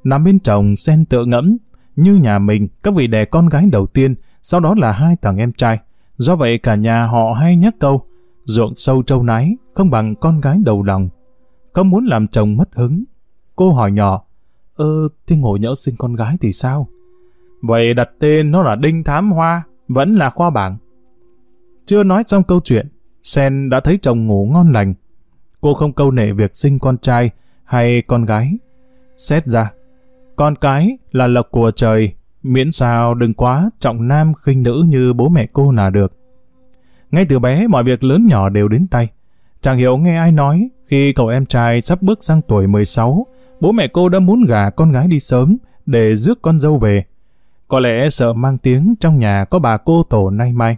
Nằm bên chồng sen tự ngẫm, như nhà mình, các vị đẻ con gái đầu tiên, sau đó là hai thằng em trai. Do vậy cả nhà họ hay nhắc câu, ruộng sâu trâu nái, không bằng con gái đầu lòng. Không muốn làm chồng mất hứng. Cô hỏi nhỏ, ơ, thế ngồi nhỡ sinh con gái thì sao? Vậy đặt tên nó là Đinh Thám Hoa, vẫn là khoa bảng. Chưa nói xong câu chuyện, Sen đã thấy chồng ngủ ngon lành. Cô không câu nệ việc sinh con trai hay con gái. Xét ra, con cái là lộc của trời, miễn sao đừng quá trọng nam khinh nữ như bố mẹ cô là được. Ngay từ bé mọi việc lớn nhỏ đều đến tay. Chẳng hiểu nghe ai nói, khi cậu em trai sắp bước sang tuổi 16, bố mẹ cô đã muốn gả con gái đi sớm để rước con dâu về. Có lẽ sợ mang tiếng trong nhà có bà cô tổ nay mai.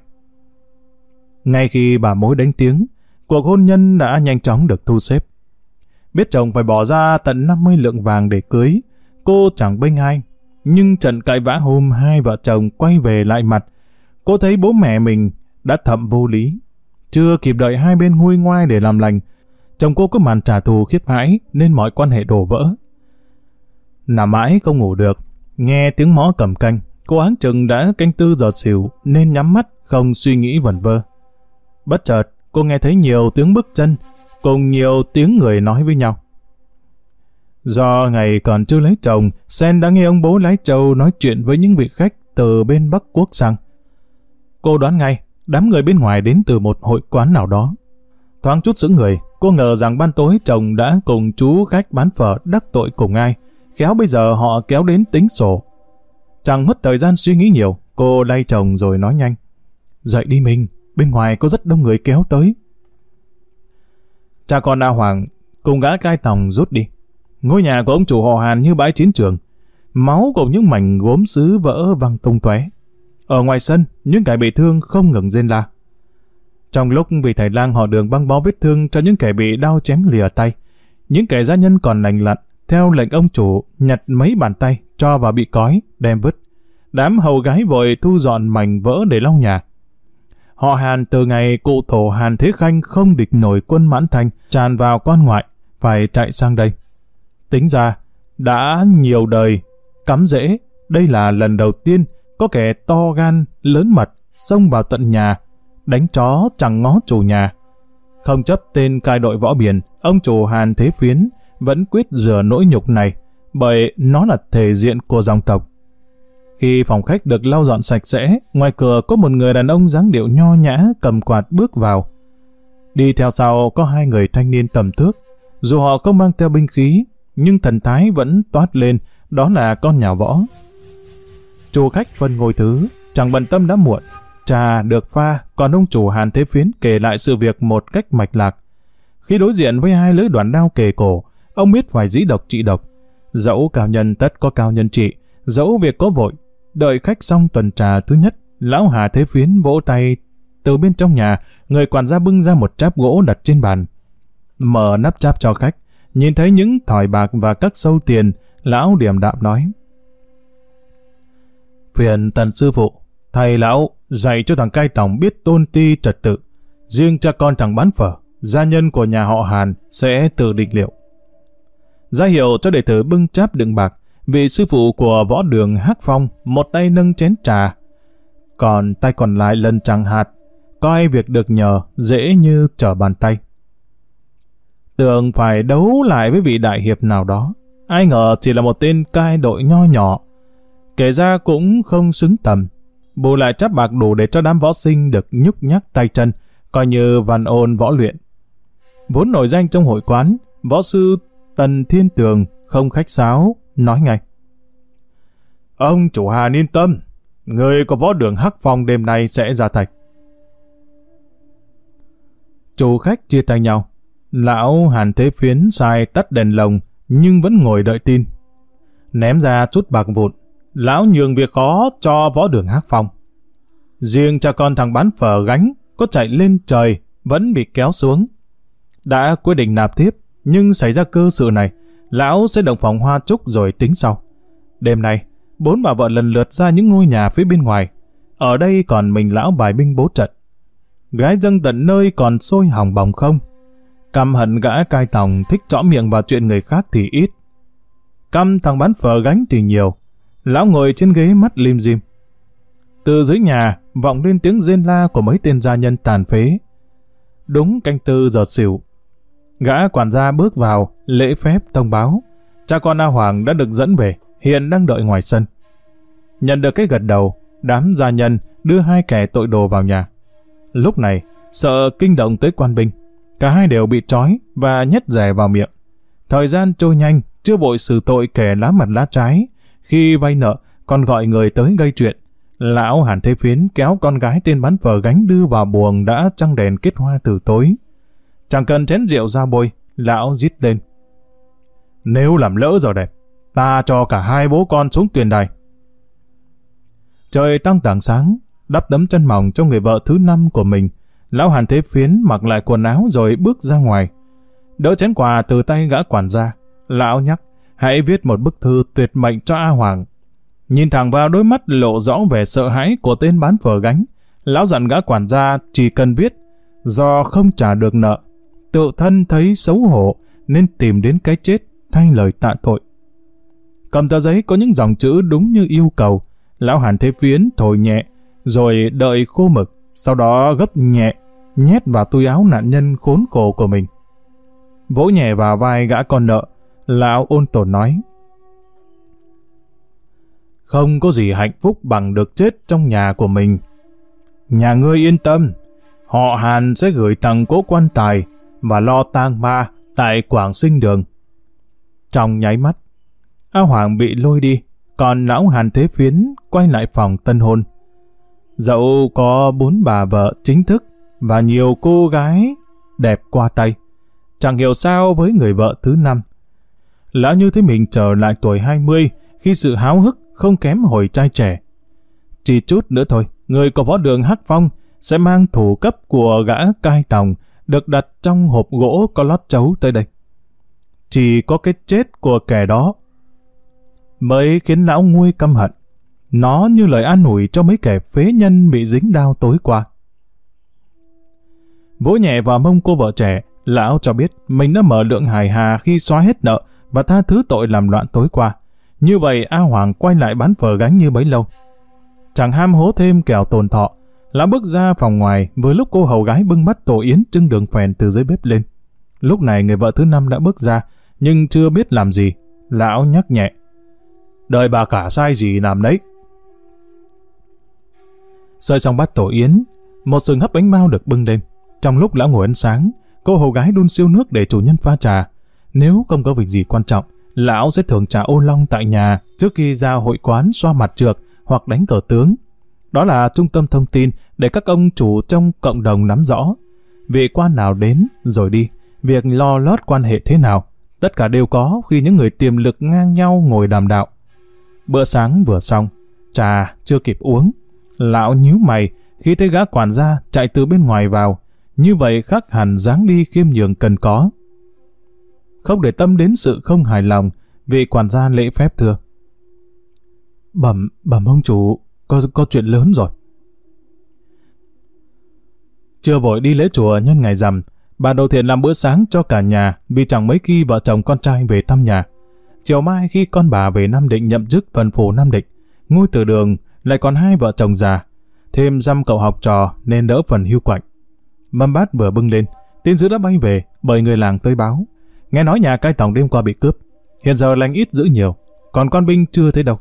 Ngay khi bà mối đánh tiếng, cuộc hôn nhân đã nhanh chóng được thu xếp. Biết chồng phải bỏ ra tận 50 lượng vàng để cưới, cô chẳng bênh ai. Nhưng trận cãi vã hôm hai vợ chồng quay về lại mặt, cô thấy bố mẹ mình đã thậm vô lý. Chưa kịp đợi hai bên nguôi ngoai để làm lành, chồng cô có màn trả thù khiếp hãi nên mọi quan hệ đổ vỡ. Nằm mãi không ngủ được, nghe tiếng mõ cầm canh, cô áng chừng đã canh tư giờ xỉu nên nhắm mắt không suy nghĩ vẩn vơ. Bất chợt, cô nghe thấy nhiều tiếng bước chân, cùng nhiều tiếng người nói với nhau. Do ngày còn chưa lấy chồng, Sen đã nghe ông bố lái trâu nói chuyện với những vị khách từ bên Bắc Quốc sang. Cô đoán ngay, đám người bên ngoài đến từ một hội quán nào đó. Thoáng chút sững người, cô ngờ rằng ban tối chồng đã cùng chú khách bán phở đắc tội cùng ai. Khéo bây giờ họ kéo đến tính sổ. Chẳng mất thời gian suy nghĩ nhiều, cô lay chồng rồi nói nhanh. Dậy đi mình, bên ngoài có rất đông người kéo tới. Cha con A Hoàng cùng gã cai tòng rút đi. Ngôi nhà của ông chủ họ Hàn như bãi chiến trường. Máu cùng những mảnh gốm sứ vỡ văng tung tóe. Ở ngoài sân, những kẻ bị thương không ngừng rên la. Trong lúc vị thầy lang họ đường băng bó vết thương cho những kẻ bị đau chém lìa tay, những kẻ gia nhân còn lành lặn, theo lệnh ông chủ, nhặt mấy bàn tay, cho vào bị cói, đem vứt. Đám hầu gái vội thu dọn mảnh vỡ để lau nhà. Họ Hàn từ ngày cụ tổ Hàn Thế Khanh không địch nổi quân mãn thanh tràn vào quan ngoại, phải chạy sang đây. Tính ra, đã nhiều đời, cắm rễ, đây là lần đầu tiên có kẻ to gan, lớn mật, xông vào tận nhà, đánh chó chẳng ngó chủ nhà. Không chấp tên cai đội võ biển, ông chủ Hàn Thế Phiến vẫn quyết rửa nỗi nhục này, bởi nó là thể diện của dòng tộc. Khi phòng khách được lau dọn sạch sẽ, ngoài cửa có một người đàn ông dáng điệu nho nhã cầm quạt bước vào. Đi theo sau có hai người thanh niên tầm thước. Dù họ không mang theo binh khí, nhưng thần thái vẫn toát lên, đó là con nhà võ. Chủ khách phân ngồi thứ, chẳng bận tâm đã muộn. Trà được pha, còn ông chủ Hàn Thế Phiến kể lại sự việc một cách mạch lạc. Khi đối diện với hai lưỡi đoạn đao kề cổ, ông biết phải dĩ độc trị độc. Dẫu cao nhân tất có cao nhân trị, dẫu việc có vội, Đợi khách xong tuần trà thứ nhất, lão Hà Thế Phiến vỗ tay. Từ bên trong nhà, người quản gia bưng ra một cháp gỗ đặt trên bàn. Mở nắp cháp cho khách, nhìn thấy những thỏi bạc và các sâu tiền, lão điểm đạm nói. Phiền tần sư phụ, thầy lão dạy cho thằng cai tổng biết tôn ti trật tự. Riêng cha con thằng bán phở, gia nhân của nhà họ Hàn sẽ tự định liệu. Ra hiệu cho đệ tử bưng cháp đựng bạc, vị sư phụ của võ đường Hắc Phong một tay nâng chén trà, còn tay còn lại lần chẳng hạt, coi việc được nhờ dễ như trở bàn tay. Tưởng phải đấu lại với vị đại hiệp nào đó, ai ngờ chỉ là một tên cai đội nho nhỏ, kể ra cũng không xứng tầm. bù lại chắp bạc đủ để cho đám võ sinh được nhúc nhắc tay chân, coi như văn ôn võ luyện. Vốn nổi danh trong hội quán, võ sư Tần Thiên Tường không khách sáo, nói ngay. Ông chủ Hàn yên tâm, người có võ đường hắc phong đêm nay sẽ ra thạch. Chủ khách chia tay nhau. Lão Hàn Thế Phiến sai tắt đèn lồng, nhưng vẫn ngồi đợi tin. Ném ra chút bạc vụn, lão nhường việc khó cho võ đường hát phong. Riêng cha con thằng bán phở gánh, có chạy lên trời, vẫn bị kéo xuống. Đã quyết định nạp tiếp, nhưng xảy ra cơ sự này, lão sẽ động phòng hoa trúc rồi tính sau. Đêm nay, bốn bà vợ lần lượt ra những ngôi nhà phía bên ngoài. Ở đây còn mình lão bài binh bố trận. Gái dâng tận nơi còn sôi hỏng bỏng không. Căm hận gã cai tòng thích trõ miệng vào chuyện người khác thì ít. Căm thằng bán phở gánh thì nhiều. Lão ngồi trên ghế mắt lim dim. Từ dưới nhà, vọng lên tiếng rên la của mấy tên gia nhân tàn phế. Đúng canh tư giờ xỉu. Gã quản gia bước vào, lễ phép thông báo. Cha con A Hoàng đã được dẫn về, hiện đang đợi ngoài sân. Nhận được cái gật đầu, đám gia nhân đưa hai kẻ tội đồ vào nhà. Lúc này, sợ kinh động tới quan binh, cả hai đều bị trói và nhét rẻ vào miệng. Thời gian trôi nhanh, chưa bội xử tội kẻ lá mặt lá trái. Khi vay nợ, còn gọi người tới gây chuyện. Lão Hàn Thế Phiến kéo con gái tên bắn vợ gánh đưa vào buồng đã trăng đèn kết hoa từ tối. Chẳng cần chén rượu ra bôi, lão giết lên. Nếu làm lỡ giờ đẹp, ta cho cả hai bố con xuống tuyền đài. Trời tăng tảng sáng, đắp tấm chân mỏng cho người vợ thứ năm của mình. Lão Hàn Thế Phiến mặc lại quần áo rồi bước ra ngoài. Đỡ chén quà từ tay gã quản gia. Lão nhắc, hãy viết một bức thư tuyệt mệnh cho A Hoàng. Nhìn thẳng vào đôi mắt lộ rõ vẻ sợ hãi của tên bán phở gánh. Lão dặn gã quản gia chỉ cần viết, do không trả được nợ. Tự thân thấy xấu hổ nên tìm đến cái chết thay lời tạ tội. Cầm tờ giấy có những dòng chữ đúng như yêu cầu. Lão Hàn Thế Phiến thổi nhẹ, rồi đợi khô mực, sau đó gấp nhẹ, nhét vào túi áo nạn nhân khốn khổ của mình. Vỗ nhẹ vào vai gã con nợ, lão ôn tồn nói. Không có gì hạnh phúc bằng được chết trong nhà của mình. Nhà ngươi yên tâm, họ Hàn sẽ gửi thằng cố quan tài và lo tang ma tại Quảng Sinh Đường. Trong nháy mắt, A Hoàng bị lôi đi, còn lão Hàn Thế Phiến quay lại phòng tân hôn. Dẫu có bốn bà vợ chính thức và nhiều cô gái đẹp qua tay, chẳng hiểu sao với người vợ thứ năm. Lão như thấy mình trở lại tuổi 20 khi sự háo hức không kém hồi trai trẻ. Chỉ chút nữa thôi, người có võ đường Hắc Phong sẽ mang thủ cấp của gã cai tòng được đặt trong hộp gỗ có lót chấu tới đây. Chỉ có cái chết của kẻ đó mới khiến lão nguôi căm hận. Nó như lời an ủi cho mấy kẻ phế nhân bị dính đau tối qua. Vỗ nhẹ vào mông cô vợ trẻ, lão cho biết mình đã mở lượng hài hà khi xóa hết nợ và tha thứ tội làm loạn tối qua. Như vậy A Hoàng quay lại bán phở gánh như bấy lâu. Chẳng ham hố thêm kẻo tồn thọ, lão bước ra phòng ngoài vừa lúc cô hầu gái bưng bắt tổ yến trưng đường phèn từ dưới bếp lên. Lúc này người vợ thứ năm đã bước ra, nhưng chưa biết làm gì. Lão nhắc nhẹ. Đợi bà cả sai gì làm đấy. Sơi xong bát tổ yến, một sừng hấp bánh bao được bưng lên. Trong lúc lão ngồi ăn sáng, cô hầu gái đun siêu nước để chủ nhân pha trà. Nếu không có việc gì quan trọng, lão sẽ thường trà ô long tại nhà trước khi ra hội quán xoa mặt trượt hoặc đánh cờ tướng. Đó là trung tâm thông tin để các ông chủ trong cộng đồng nắm rõ. Vị quan nào đến rồi đi, việc lo lót quan hệ thế nào, tất cả đều có khi những người tiềm lực ngang nhau ngồi đàm đạo. Bữa sáng vừa xong, trà chưa kịp uống, Lão nhíu mày khi thấy gã quản gia chạy từ bên ngoài vào. Như vậy khắc hẳn dáng đi khiêm nhường cần có. Không để tâm đến sự không hài lòng, vị quản gia lễ phép thưa. Bẩm, bẩm ông chủ, có, có chuyện lớn rồi. Chưa vội đi lễ chùa nhân ngày rằm, bà đầu thiện làm bữa sáng cho cả nhà vì chẳng mấy khi vợ chồng con trai về thăm nhà. Chiều mai khi con bà về Nam Định nhậm chức tuần phủ Nam Định, ngôi từ đường lại còn hai vợ chồng già, thêm dăm cậu học trò nên đỡ phần hưu quạnh. Mâm bát vừa bưng lên, tin dữ đã bay về bởi người làng tới báo. Nghe nói nhà cai tổng đêm qua bị cướp, hiện giờ lành ít giữ nhiều, còn con binh chưa thấy đâu.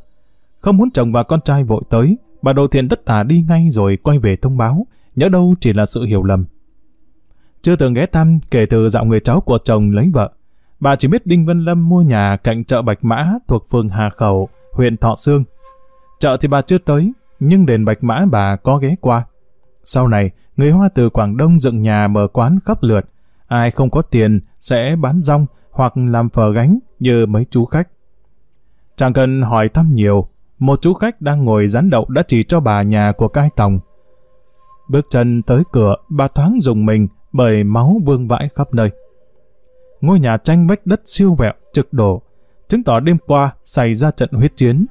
Không muốn chồng và con trai vội tới, bà Đồ Thiện tất tả đi ngay rồi quay về thông báo, nhớ đâu chỉ là sự hiểu lầm. Chưa từng ghé thăm kể từ dạo người cháu của chồng lấy vợ. Bà chỉ biết Đinh Văn Lâm mua nhà cạnh chợ Bạch Mã thuộc phường Hà Khẩu, huyện Thọ Sương. Chợ thì bà chưa tới, nhưng đền Bạch Mã bà có ghé qua. Sau này, người Hoa từ Quảng Đông dựng nhà mở quán khắp lượt. Ai không có tiền sẽ bán rong hoặc làm phở gánh như mấy chú khách. Chẳng cần hỏi thăm nhiều, một chú khách đang ngồi rán đậu đã chỉ cho bà nhà của cai tòng. Bước chân tới cửa, bà thoáng dùng mình bởi máu vương vãi khắp nơi. Ngôi nhà tranh vách đất siêu vẹo, trực đổ, chứng tỏ đêm qua xảy ra trận huyết chiến.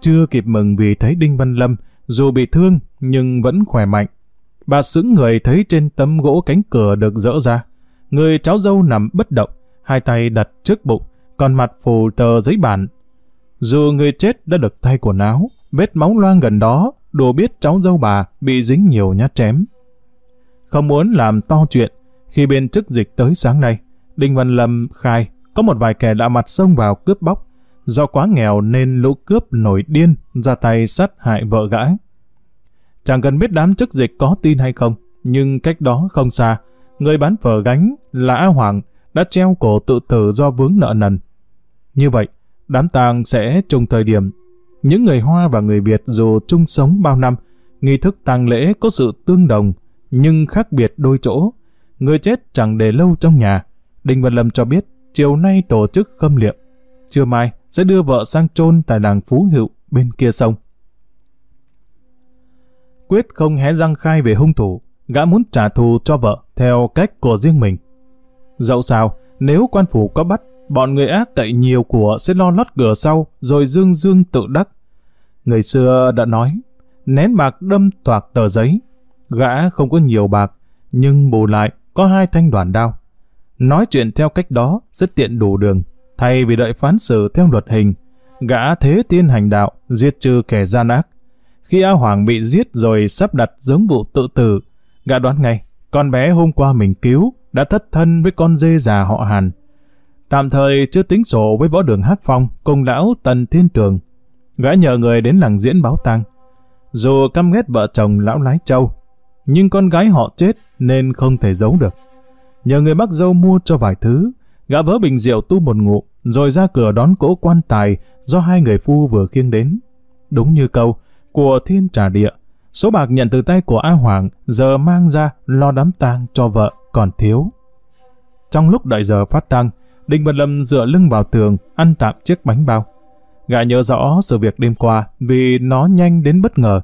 Chưa kịp mừng vì thấy Đinh Văn Lâm, dù bị thương nhưng vẫn khỏe mạnh. Bà sững người thấy trên tấm gỗ cánh cửa được dỡ ra. Người cháu dâu nằm bất động, hai tay đặt trước bụng, còn mặt phủ tờ giấy bản. Dù người chết đã được thay quần áo, vết máu loang gần đó, đồ biết cháu dâu bà bị dính nhiều nhát chém. Không muốn làm to chuyện, khi bên chức dịch tới sáng nay, Đinh Văn Lâm khai có một vài kẻ lạ mặt xông vào cướp bóc. Do quá nghèo nên lũ cướp nổi điên, ra tay sát hại vợ gã. Chẳng cần biết đám chức dịch có tin hay không, nhưng cách đó không xa, người bán phở gánh là A Hoàng đã treo cổ tự tử do vướng nợ nần. Như vậy, đám tang sẽ trùng thời điểm. Những người Hoa và người Việt dù chung sống bao năm, nghi thức tang lễ có sự tương đồng, nhưng khác biệt đôi chỗ. Người chết chẳng để lâu trong nhà. Đinh Văn Lâm cho biết, chiều nay tổ chức khâm liệm. Trưa mai sẽ đưa vợ sang chôn tại làng Phú Hữu bên kia sông. Quyết không hé răng khai về hung thủ, gã muốn trả thù cho vợ theo cách của riêng mình. Dẫu sao, nếu quan phủ có bắt, bọn người ác cậy nhiều của sẽ lo lót cửa sau, rồi dương dương tự đắc. Người xưa đã nói, nén bạc đâm toạc tờ giấy. Gã không có nhiều bạc, nhưng bù lại có hai thanh đoàn đao. Nói chuyện theo cách đó rất tiện đủ đường, thay vì đợi phán xử theo luật hình. Gã thế tiên hành đạo, giết trừ kẻ gian ác. Khi A Hoàng bị giết rồi sắp đặt giống vụ tự tử, gã đoán ngay, con bé hôm qua mình cứu đã thất thân với con dê già họ Hàn. Tạm thời chưa tính sổ với võ đường hắc Phong cùng lão Tần Thiên Trường. Gã nhờ người đến làng diễn báo tang. Dù căm ghét vợ chồng lão lái châu, nhưng con gái họ chết nên không thể giấu được. Nhờ người bác dâu mua cho vài thứ, gã vỡ bình rượu tu một ngụ, rồi ra cửa đón cỗ quan tài do hai người phu vừa khiêng đến. Đúng như câu, của thiên trà địa, số bạc nhận từ tay của A Hoàng giờ mang ra lo đám tang cho vợ còn thiếu. Trong lúc đợi giờ phát tăng, Đinh Văn Lâm dựa lưng vào tường, ăn tạm chiếc bánh bao. Gã nhớ rõ sự việc đêm qua vì nó nhanh đến bất ngờ.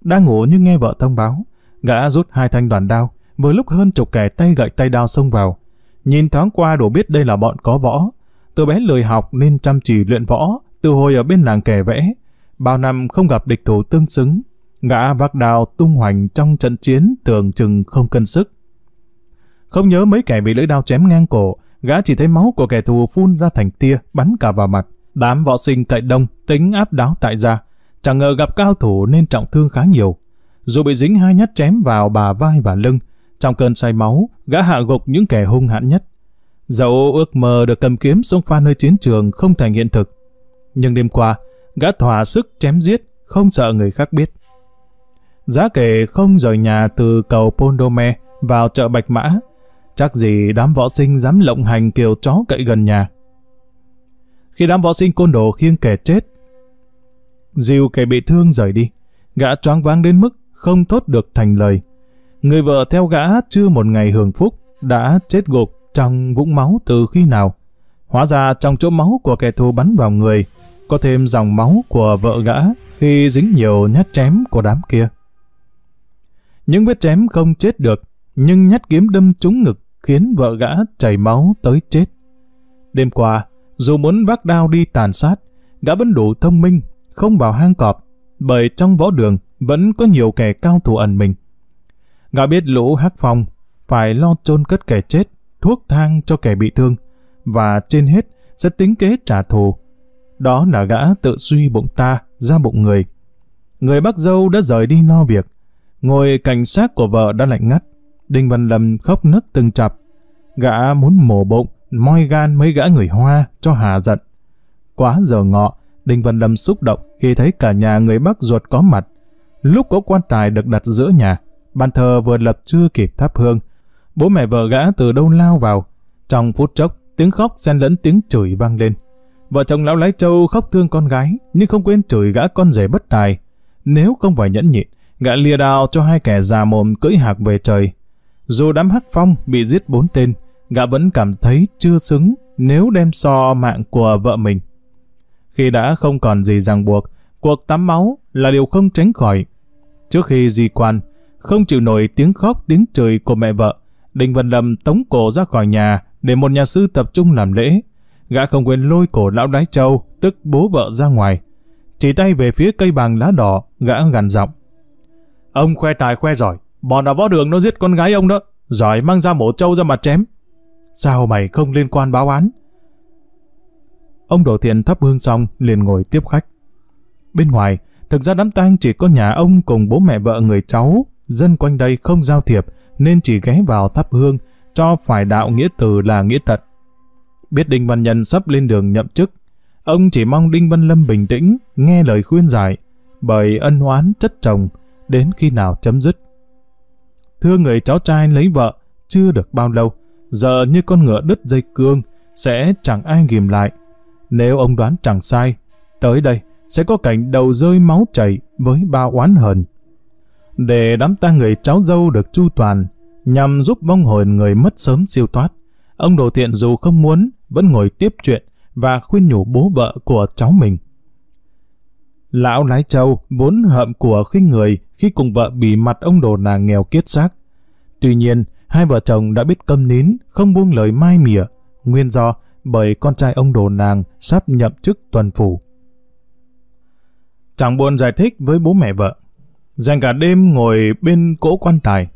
Đang ngủ nhưng nghe vợ thông báo, gã rút hai thanh đoàn đao, vừa lúc hơn chục kẻ tay gậy tay đao xông vào. Nhìn thoáng qua đủ biết đây là bọn có võ. Từ bé lười học nên chăm chỉ luyện võ, từ hồi ở bên làng kẻ vẽ. Bao năm không gặp địch thủ tương xứng, gã vác đao tung hoành trong trận chiến tưởng chừng không cân sức. Không nhớ mấy kẻ bị lưỡi đao chém ngang cổ, gã chỉ thấy máu của kẻ thù phun ra thành tia, bắn cả vào mặt. Đám võ sinh tại đông, tính áp đáo tại gia. Chẳng ngờ gặp cao thủ nên trọng thương khá nhiều. Dù bị dính hai nhát chém vào bà vai và lưng, trong cơn say máu, gã hạ gục những kẻ hung hãn nhất. Dẫu ước mơ được cầm kiếm xông pha nơi chiến trường không thành hiện thực. Nhưng đêm qua, gã thỏa sức chém giết, không sợ người khác biết. Giá kể không rời nhà từ cầu Pondome vào chợ Bạch Mã, chắc gì đám võ sinh dám lộng hành kiều chó cậy gần nhà. Khi đám võ sinh côn đồ khiêng kẻ chết, dìu kẻ bị thương rời đi, gã choáng váng đến mức không thốt được thành lời. Người vợ theo gã chưa một ngày hưởng phúc, đã chết gục trong vũng máu từ khi nào. Hóa ra trong chỗ máu của kẻ thù bắn vào người, có thêm dòng máu của vợ gã khi dính nhiều nhát chém của đám kia. Những vết chém không chết được, nhưng nhát kiếm đâm trúng ngực khiến vợ gã chảy máu tới chết. Đêm qua, dù muốn vác đao đi tàn sát, gã vẫn đủ thông minh, không vào hang cọp, bởi trong võ đường vẫn có nhiều kẻ cao thủ ẩn mình. Gã biết lũ hắc phong phải lo chôn cất kẻ chết, thuốc thang cho kẻ bị thương, và trên hết sẽ tính kế trả thù. Đó là gã tự suy bụng ta ra bụng người. Người bác dâu đã rời đi lo việc, ngồi cạnh xác của vợ đã lạnh ngắt. Đinh Văn Lâm khóc nức từng chập. Gã muốn mổ bụng, moi gan mấy gã người Hoa cho hà giận. Quá giờ ngọ, Đinh Văn Lâm xúc động khi thấy cả nhà người bác ruột có mặt. lúc có quan tài được đặt giữa nhà, bàn thờ vừa lập chưa kịp thắp hương. Bố mẹ vợ gã từ đâu lao vào. Trong phút chốc, tiếng khóc xen lẫn tiếng chửi vang lên. Vợ chồng lão lái châu khóc thương con gái, nhưng không quên chửi gã con rể bất tài. Nếu không phải nhẫn nhịn, gã lìa đào cho hai kẻ già mồm cưỡi hạc về trời. Dù đám hắc phong bị giết bốn tên, gã vẫn cảm thấy chưa xứng nếu đem so mạng của vợ mình. Khi đã không còn gì ràng buộc, cuộc tắm máu là điều không tránh khỏi. Trước khi di quan, không chịu nổi tiếng khóc tiếng trời của mẹ vợ, Đinh Văn Lâm tống cổ ra khỏi nhà để một nhà sư tập trung làm lễ. Gã không quên lôi cổ lão đái châu, tức bố vợ ra ngoài. Chỉ tay về phía cây bàng lá đỏ, gã gằn giọng. Ông khoe tài khoe giỏi, bọn ở võ đường nó giết con gái ông đó, giỏi mang ra mổ trâu ra mặt chém. Sao mày không liên quan báo án? Ông đổ thiện thắp hương xong liền ngồi tiếp khách. Bên ngoài, thực ra đám tang chỉ có nhà ông cùng bố mẹ vợ người cháu, dân quanh đây không giao thiệp nên chỉ ghé vào thắp hương cho phải đạo nghĩa từ là nghĩa tật. Biết Đinh Văn Nhân sắp lên đường nhậm chức, ông chỉ mong Đinh Văn Lâm bình tĩnh, nghe lời khuyên giải, bởi ân oán chất chồng đến khi nào chấm dứt. Thưa người cháu trai lấy vợ, chưa được bao lâu, giờ như con ngựa đứt dây cương, sẽ chẳng ai ghim lại. Nếu ông đoán chẳng sai, tới đây sẽ có cảnh đầu rơi máu chảy với bao oán hờn. Để đám tang người cháu dâu được chu toàn, nhằm giúp vong hồn người mất sớm siêu thoát, ông Đồ Thiện dù không muốn, vẫn ngồi tiếp chuyện và khuyên nhủ bố vợ của cháu mình. Lão lái châu vốn hậm của khinh người khi cùng vợ bị mặt ông đồ nàng nghèo kiết xác. Tuy nhiên, hai vợ chồng đã biết câm nín, không buông lời mai mỉa, nguyên do bởi con trai ông đồ nàng sắp nhậm chức tuần phủ. Chẳng buồn giải thích với bố mẹ vợ. Dành cả đêm ngồi bên cỗ quan tài.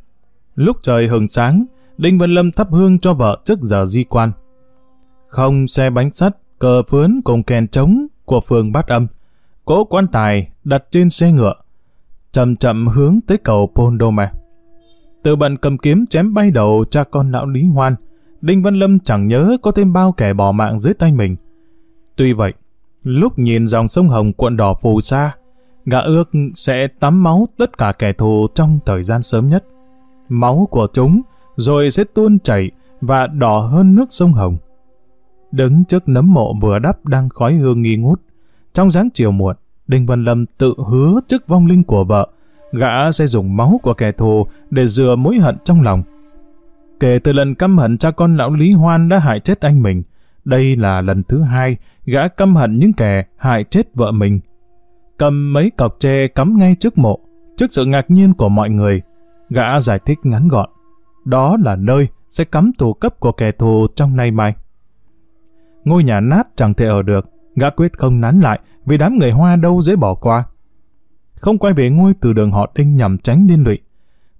Lúc trời hừng sáng, Đinh Văn Lâm thắp hương cho vợ trước giờ di quan. Không xe bánh sắt, cờ phướn cùng kèn trống của phường bát âm. Cỗ quan tài đặt trên xe ngựa, chậm chậm hướng tới cầu Pondome. Từ bận cầm kiếm chém bay đầu cha con lão Lý Hoan, Đinh Văn Lâm chẳng nhớ có thêm bao kẻ bỏ mạng dưới tay mình. Tuy vậy, lúc nhìn dòng sông Hồng cuộn đỏ phù sa, gã ước sẽ tắm máu tất cả kẻ thù trong thời gian sớm nhất. Máu của chúng rồi sẽ tuôn chảy và đỏ hơn nước sông Hồng. Đứng trước nấm mộ vừa đắp đang khói hương nghi ngút, trong dáng chiều muộn, Đinh Văn Lâm tự hứa trước vong linh của vợ, gã sẽ dùng máu của kẻ thù để rửa mối hận trong lòng. Kể từ lần căm hận cha con lão Lý Hoan đã hại chết anh mình, đây là lần thứ hai gã căm hận những kẻ hại chết vợ mình. Cầm mấy cọc tre cắm ngay trước mộ, trước sự ngạc nhiên của mọi người, gã giải thích ngắn gọn. Đó là nơi sẽ cắm tù cấp của kẻ thù trong nay mai. Ngôi nhà nát chẳng thể ở được, gã quyết không nán lại vì đám người Hoa đâu dễ bỏ qua. Không quay về ngôi từ đường họ Đinh nhằm tránh liên lụy.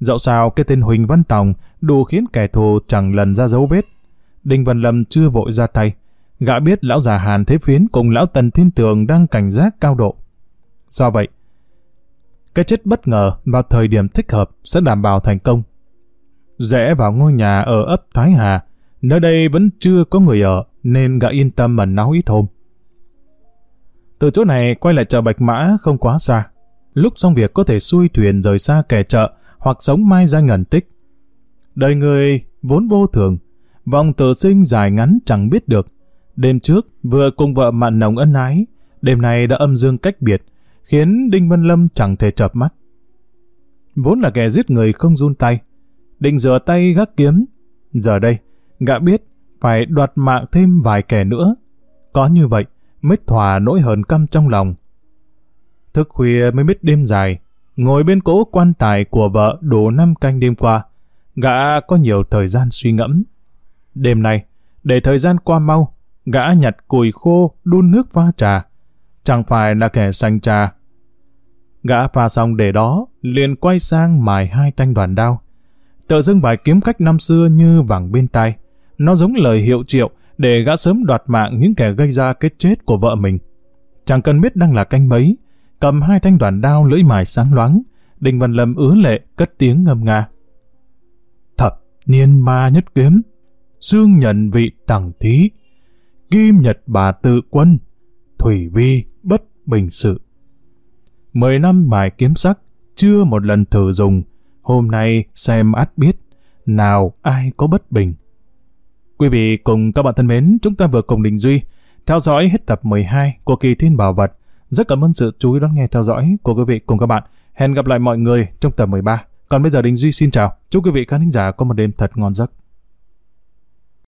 Dẫu sao cái tên Huỳnh Văn Tòng đủ khiến kẻ thù chẳng lần ra dấu vết. Đinh Văn Lâm chưa vội ra tay. Gã biết lão già Hàn Thế Phiến cùng lão Tần Thiên Tường đang cảnh giác cao độ. Do vậy, cái chết bất ngờ vào thời điểm thích hợp sẽ đảm bảo thành công. Rẽ vào ngôi nhà ở ấp Thái Hà, nơi đây vẫn chưa có người ở nên gã yên tâm mà náo ít hôm. Từ chỗ này quay lại chợ Bạch Mã không quá xa. Lúc xong việc có thể xuôi thuyền rời xa kẻ chợ hoặc sống mai ra ngần tích. Đời người vốn vô thường, vòng tự sinh dài ngắn chẳng biết được. Đêm trước vừa cùng vợ mặn nồng ân ái, đêm nay đã âm dương cách biệt, khiến Đinh Văn Lâm chẳng thể chợp mắt. Vốn là kẻ giết người không run tay, định rửa tay gác kiếm. Giờ đây, gã biết phải đoạt mạng thêm vài kẻ nữa. Có như vậy, mới thỏa nỗi hờn căm trong lòng. Thức khuya mới biết đêm dài, ngồi bên cỗ quan tài của vợ đủ năm canh đêm qua, gã có nhiều thời gian suy ngẫm. Đêm nay, để thời gian qua mau, gã nhặt cùi khô đun nước pha trà. Chẳng phải là kẻ sành trà. Gã pha xong để đó, liền quay sang mài hai thanh đoàn đao. Tự dưng bài kiếm khách năm xưa như vàng bên tai. Nó giống lời hiệu triệu để gã sớm đoạt mạng những kẻ gây ra cái chết của vợ mình. Chẳng cần biết đang là canh mấy, cầm hai thanh đoàn đao lưỡi mài sáng loáng, Đinh Văn Lâm ứa lệ cất tiếng ngâm nga. Thập niên ma nhất kiếm, xương nhận vị tẳng thí, kim nhật bà tự quân, thủy vi bất bình sự. Mười năm bài kiếm sắc, chưa một lần thử dùng, hôm nay xem ắt biết, nào ai có bất bình. Quý vị cùng các bạn thân mến, chúng ta vừa cùng Đình Duy theo dõi hết tập 12 của kỳ thiên bảo vật. Rất cảm ơn sự chú ý đón nghe theo dõi của quý vị cùng các bạn. Hẹn gặp lại mọi người trong tập 13. Còn bây giờ Đình Duy xin chào. Chúc quý vị khán giả có một đêm thật ngon giấc.